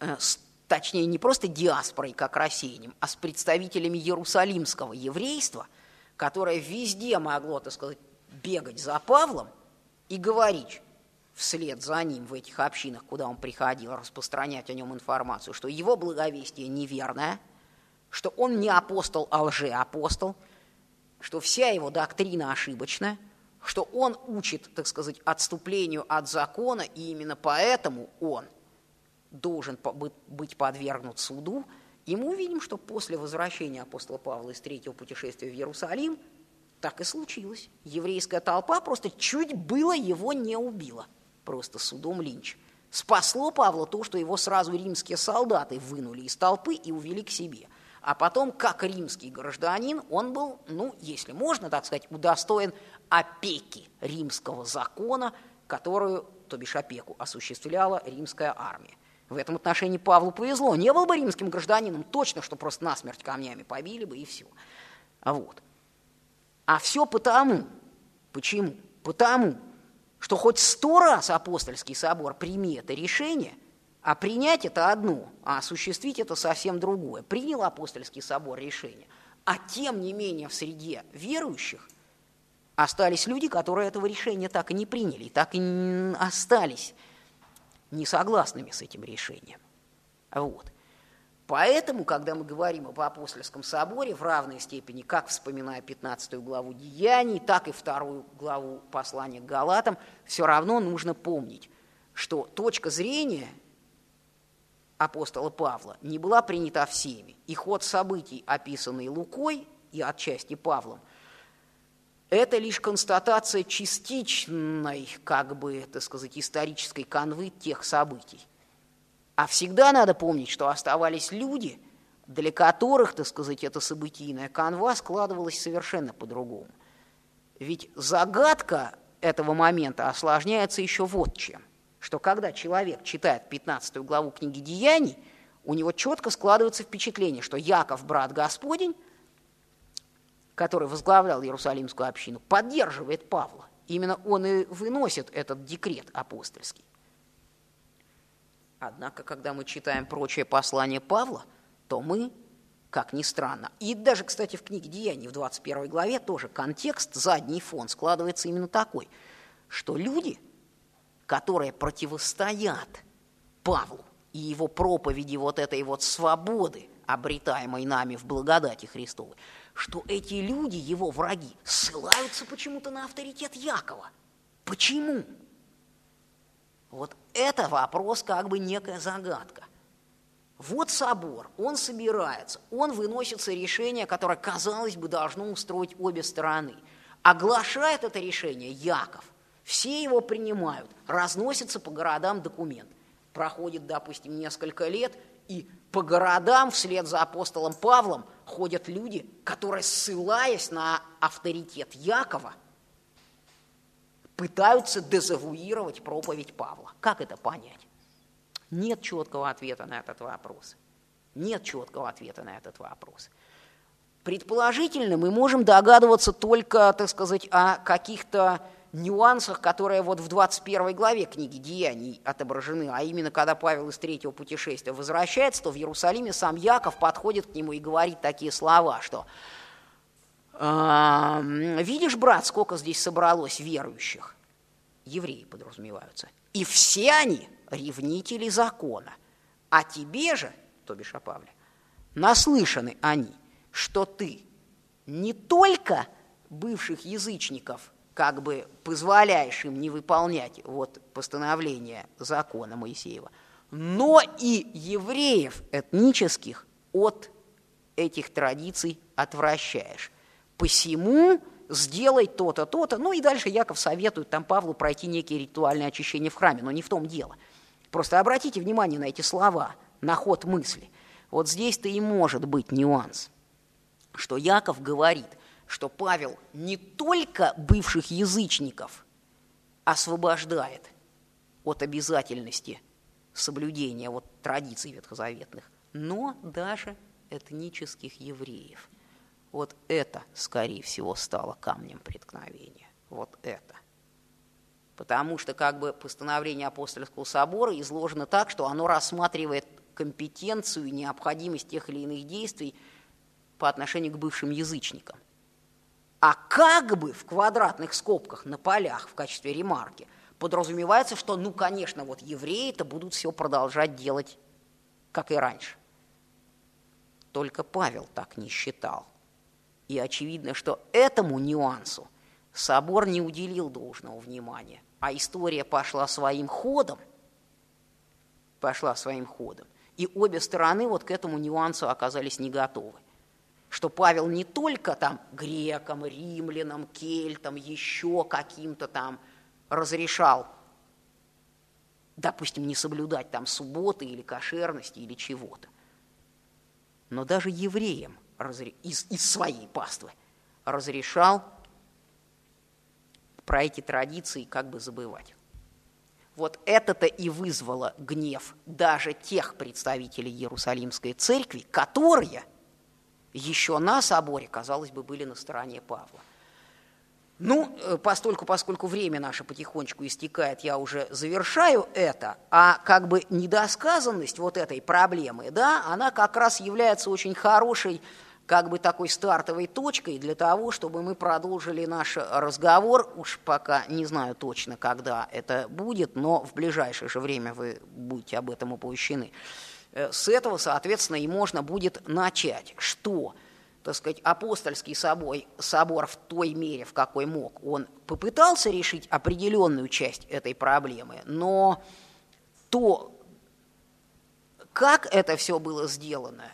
э, с точнее, не просто диаспорой, как рассеянием, а с представителями иерусалимского еврейства, которое везде могло, так сказать, бегать за Павлом и говорить вслед за ним в этих общинах, куда он приходил, распространять о нем информацию, что его благовестие неверное, что он не апостол, а лжеапостол, что вся его доктрина ошибочная, что он учит, так сказать, отступлению от закона, и именно поэтому он должен быть подвергнут суду, и мы увидим, что после возвращения апостола Павла из третьего путешествия в Иерусалим так и случилось. Еврейская толпа просто чуть было его не убила, просто судом линч. Спасло Павла то, что его сразу римские солдаты вынули из толпы и увели к себе. А потом, как римский гражданин, он был, ну, если можно так сказать, удостоен опеки римского закона, которую, то бишь опеку, осуществляла римская армия. В этом отношении Павлу повезло. Не был бы римским гражданином, точно, что просто насмерть камнями побили бы и все. А вот. А все потому. Почему? Потому, что хоть сто раз апостольский собор прими это решение, а принять это одно, а осуществить это совсем другое. Принял апостольский собор решение, а тем не менее в среде верующих остались люди, которые этого решения так и не приняли, так и остались не согласными с этим решением. Вот. Поэтому, когда мы говорим об апостольском соборе, в равной степени, как вспоминая 15 главу Деяний, так и вторую главу послания к Галатам, все равно нужно помнить, что точка зрения апостола Павла не была принята всеми. И ход событий, описанный Лукой и отчасти Павлом, это лишь констатация частичной, как бы, так сказать, исторической канвы тех событий. А всегда надо помнить, что оставались люди, для которых, так сказать, эта событийная канва складывалась совершенно по-другому. Ведь загадка этого момента осложняется еще вот чем, что когда человек читает 15 главу книги «Деяний», у него четко складывается впечатление, что Яков, брат Господень, который возглавлял Иерусалимскую общину, поддерживает Павла. Именно он и выносит этот декрет апостольский. Однако, когда мы читаем прочее послание Павла, то мы, как ни странно, и даже, кстати, в книге «Деяний» в 21 главе тоже контекст, задний фон складывается именно такой, что люди, которые противостоят Павлу и его проповеди вот этой вот свободы, обретаемой нами в благодати Христовой, что эти люди, его враги, ссылаются почему-то на авторитет Якова. Почему? Вот это вопрос как бы некая загадка. Вот собор, он собирается, он выносится решение, которое, казалось бы, должно устроить обе стороны. Оглашает это решение Яков, все его принимают, разносится по городам документ. Проходит, допустим, несколько лет, и по городам вслед за апостолом Павлом ходят люди, которые, ссылаясь на авторитет Якова, пытаются дезавуировать проповедь Павла. Как это понять? Нет четкого ответа на этот вопрос. Нет четкого ответа на этот вопрос. Предположительно, мы можем догадываться только, так сказать, о каких-то нюансах, которые вот в 21 главе книги «Деяний» отображены, а именно, когда Павел из третьего путешествия возвращается, то в Иерусалиме сам Яков подходит к нему и говорит такие слова, что «Видишь, брат, сколько здесь собралось верующих?» Евреи подразумеваются. «И все они ревнители закона, а тебе же, то бишь о Павле, наслышаны они, что ты не только бывших язычников – как бы позволяешь им не выполнять вот постановление закона Моисеева, но и евреев этнических от этих традиций отвращаешь. Посему сделай то-то, то-то. Ну и дальше Яков советует там Павлу пройти некие ритуальные очищения в храме, но не в том дело. Просто обратите внимание на эти слова, на ход мысли. Вот здесь-то и может быть нюанс, что Яков говорит – что Павел не только бывших язычников освобождает от обязательности соблюдения вот традиций ветхозаветных, но даже этнических евреев. Вот это, скорее всего, стало камнем преткновения. Вот это. Потому что как бы постановление апостольского собора изложено так, что оно рассматривает компетенцию и необходимость тех или иных действий по отношению к бывшим язычникам. А как бы в квадратных скобках на полях в качестве ремарки подразумевается, что, ну, конечно, вот евреи-то будут все продолжать делать, как и раньше. Только Павел так не считал. И очевидно, что этому нюансу собор не уделил должного внимания, а история пошла своим ходом, пошла своим ходом, и обе стороны вот к этому нюансу оказались не готовы. Что Павел не только там грекам, римлянам, кельтам, еще каким-то там разрешал, допустим, не соблюдать там субботы или кошерности или чего-то, но даже евреям из, из своей паствы разрешал про эти традиции как бы забывать. Вот это-то и вызвало гнев даже тех представителей Иерусалимской церкви, которые – еще на соборе, казалось бы, были на стороне Павла. Ну, э, постольку, поскольку время наше потихонечку истекает, я уже завершаю это, а как бы недосказанность вот этой проблемы, да, она как раз является очень хорошей, как бы такой стартовой точкой для того, чтобы мы продолжили наш разговор, уж пока не знаю точно, когда это будет, но в ближайшее же время вы будете об этом оповещены. Э, с этого, соответственно, и можно будет начать, что, так сказать, апостольский собор, собор в той мере, в какой мог, он попытался решить определенную часть этой проблемы, но то, как это все было сделано,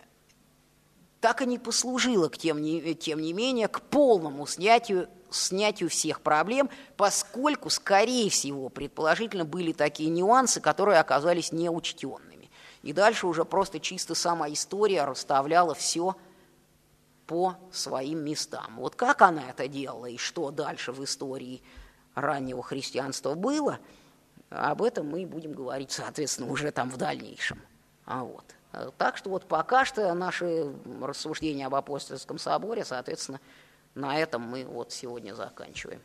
так и не послужило, к тем не, тем не менее, к полному снятию, снятию всех проблем, поскольку, скорее всего, предположительно, были такие нюансы, которые оказались неучтенными. И дальше уже просто чисто сама история расставляла все по своим местам. Вот как она это делала и что дальше в истории раннего христианства было, об этом мы будем говорить, соответственно, уже там в дальнейшем. А вот. Так что вот пока что наши рассуждения об апостольском соборе, соответственно, на этом мы вот сегодня заканчиваем.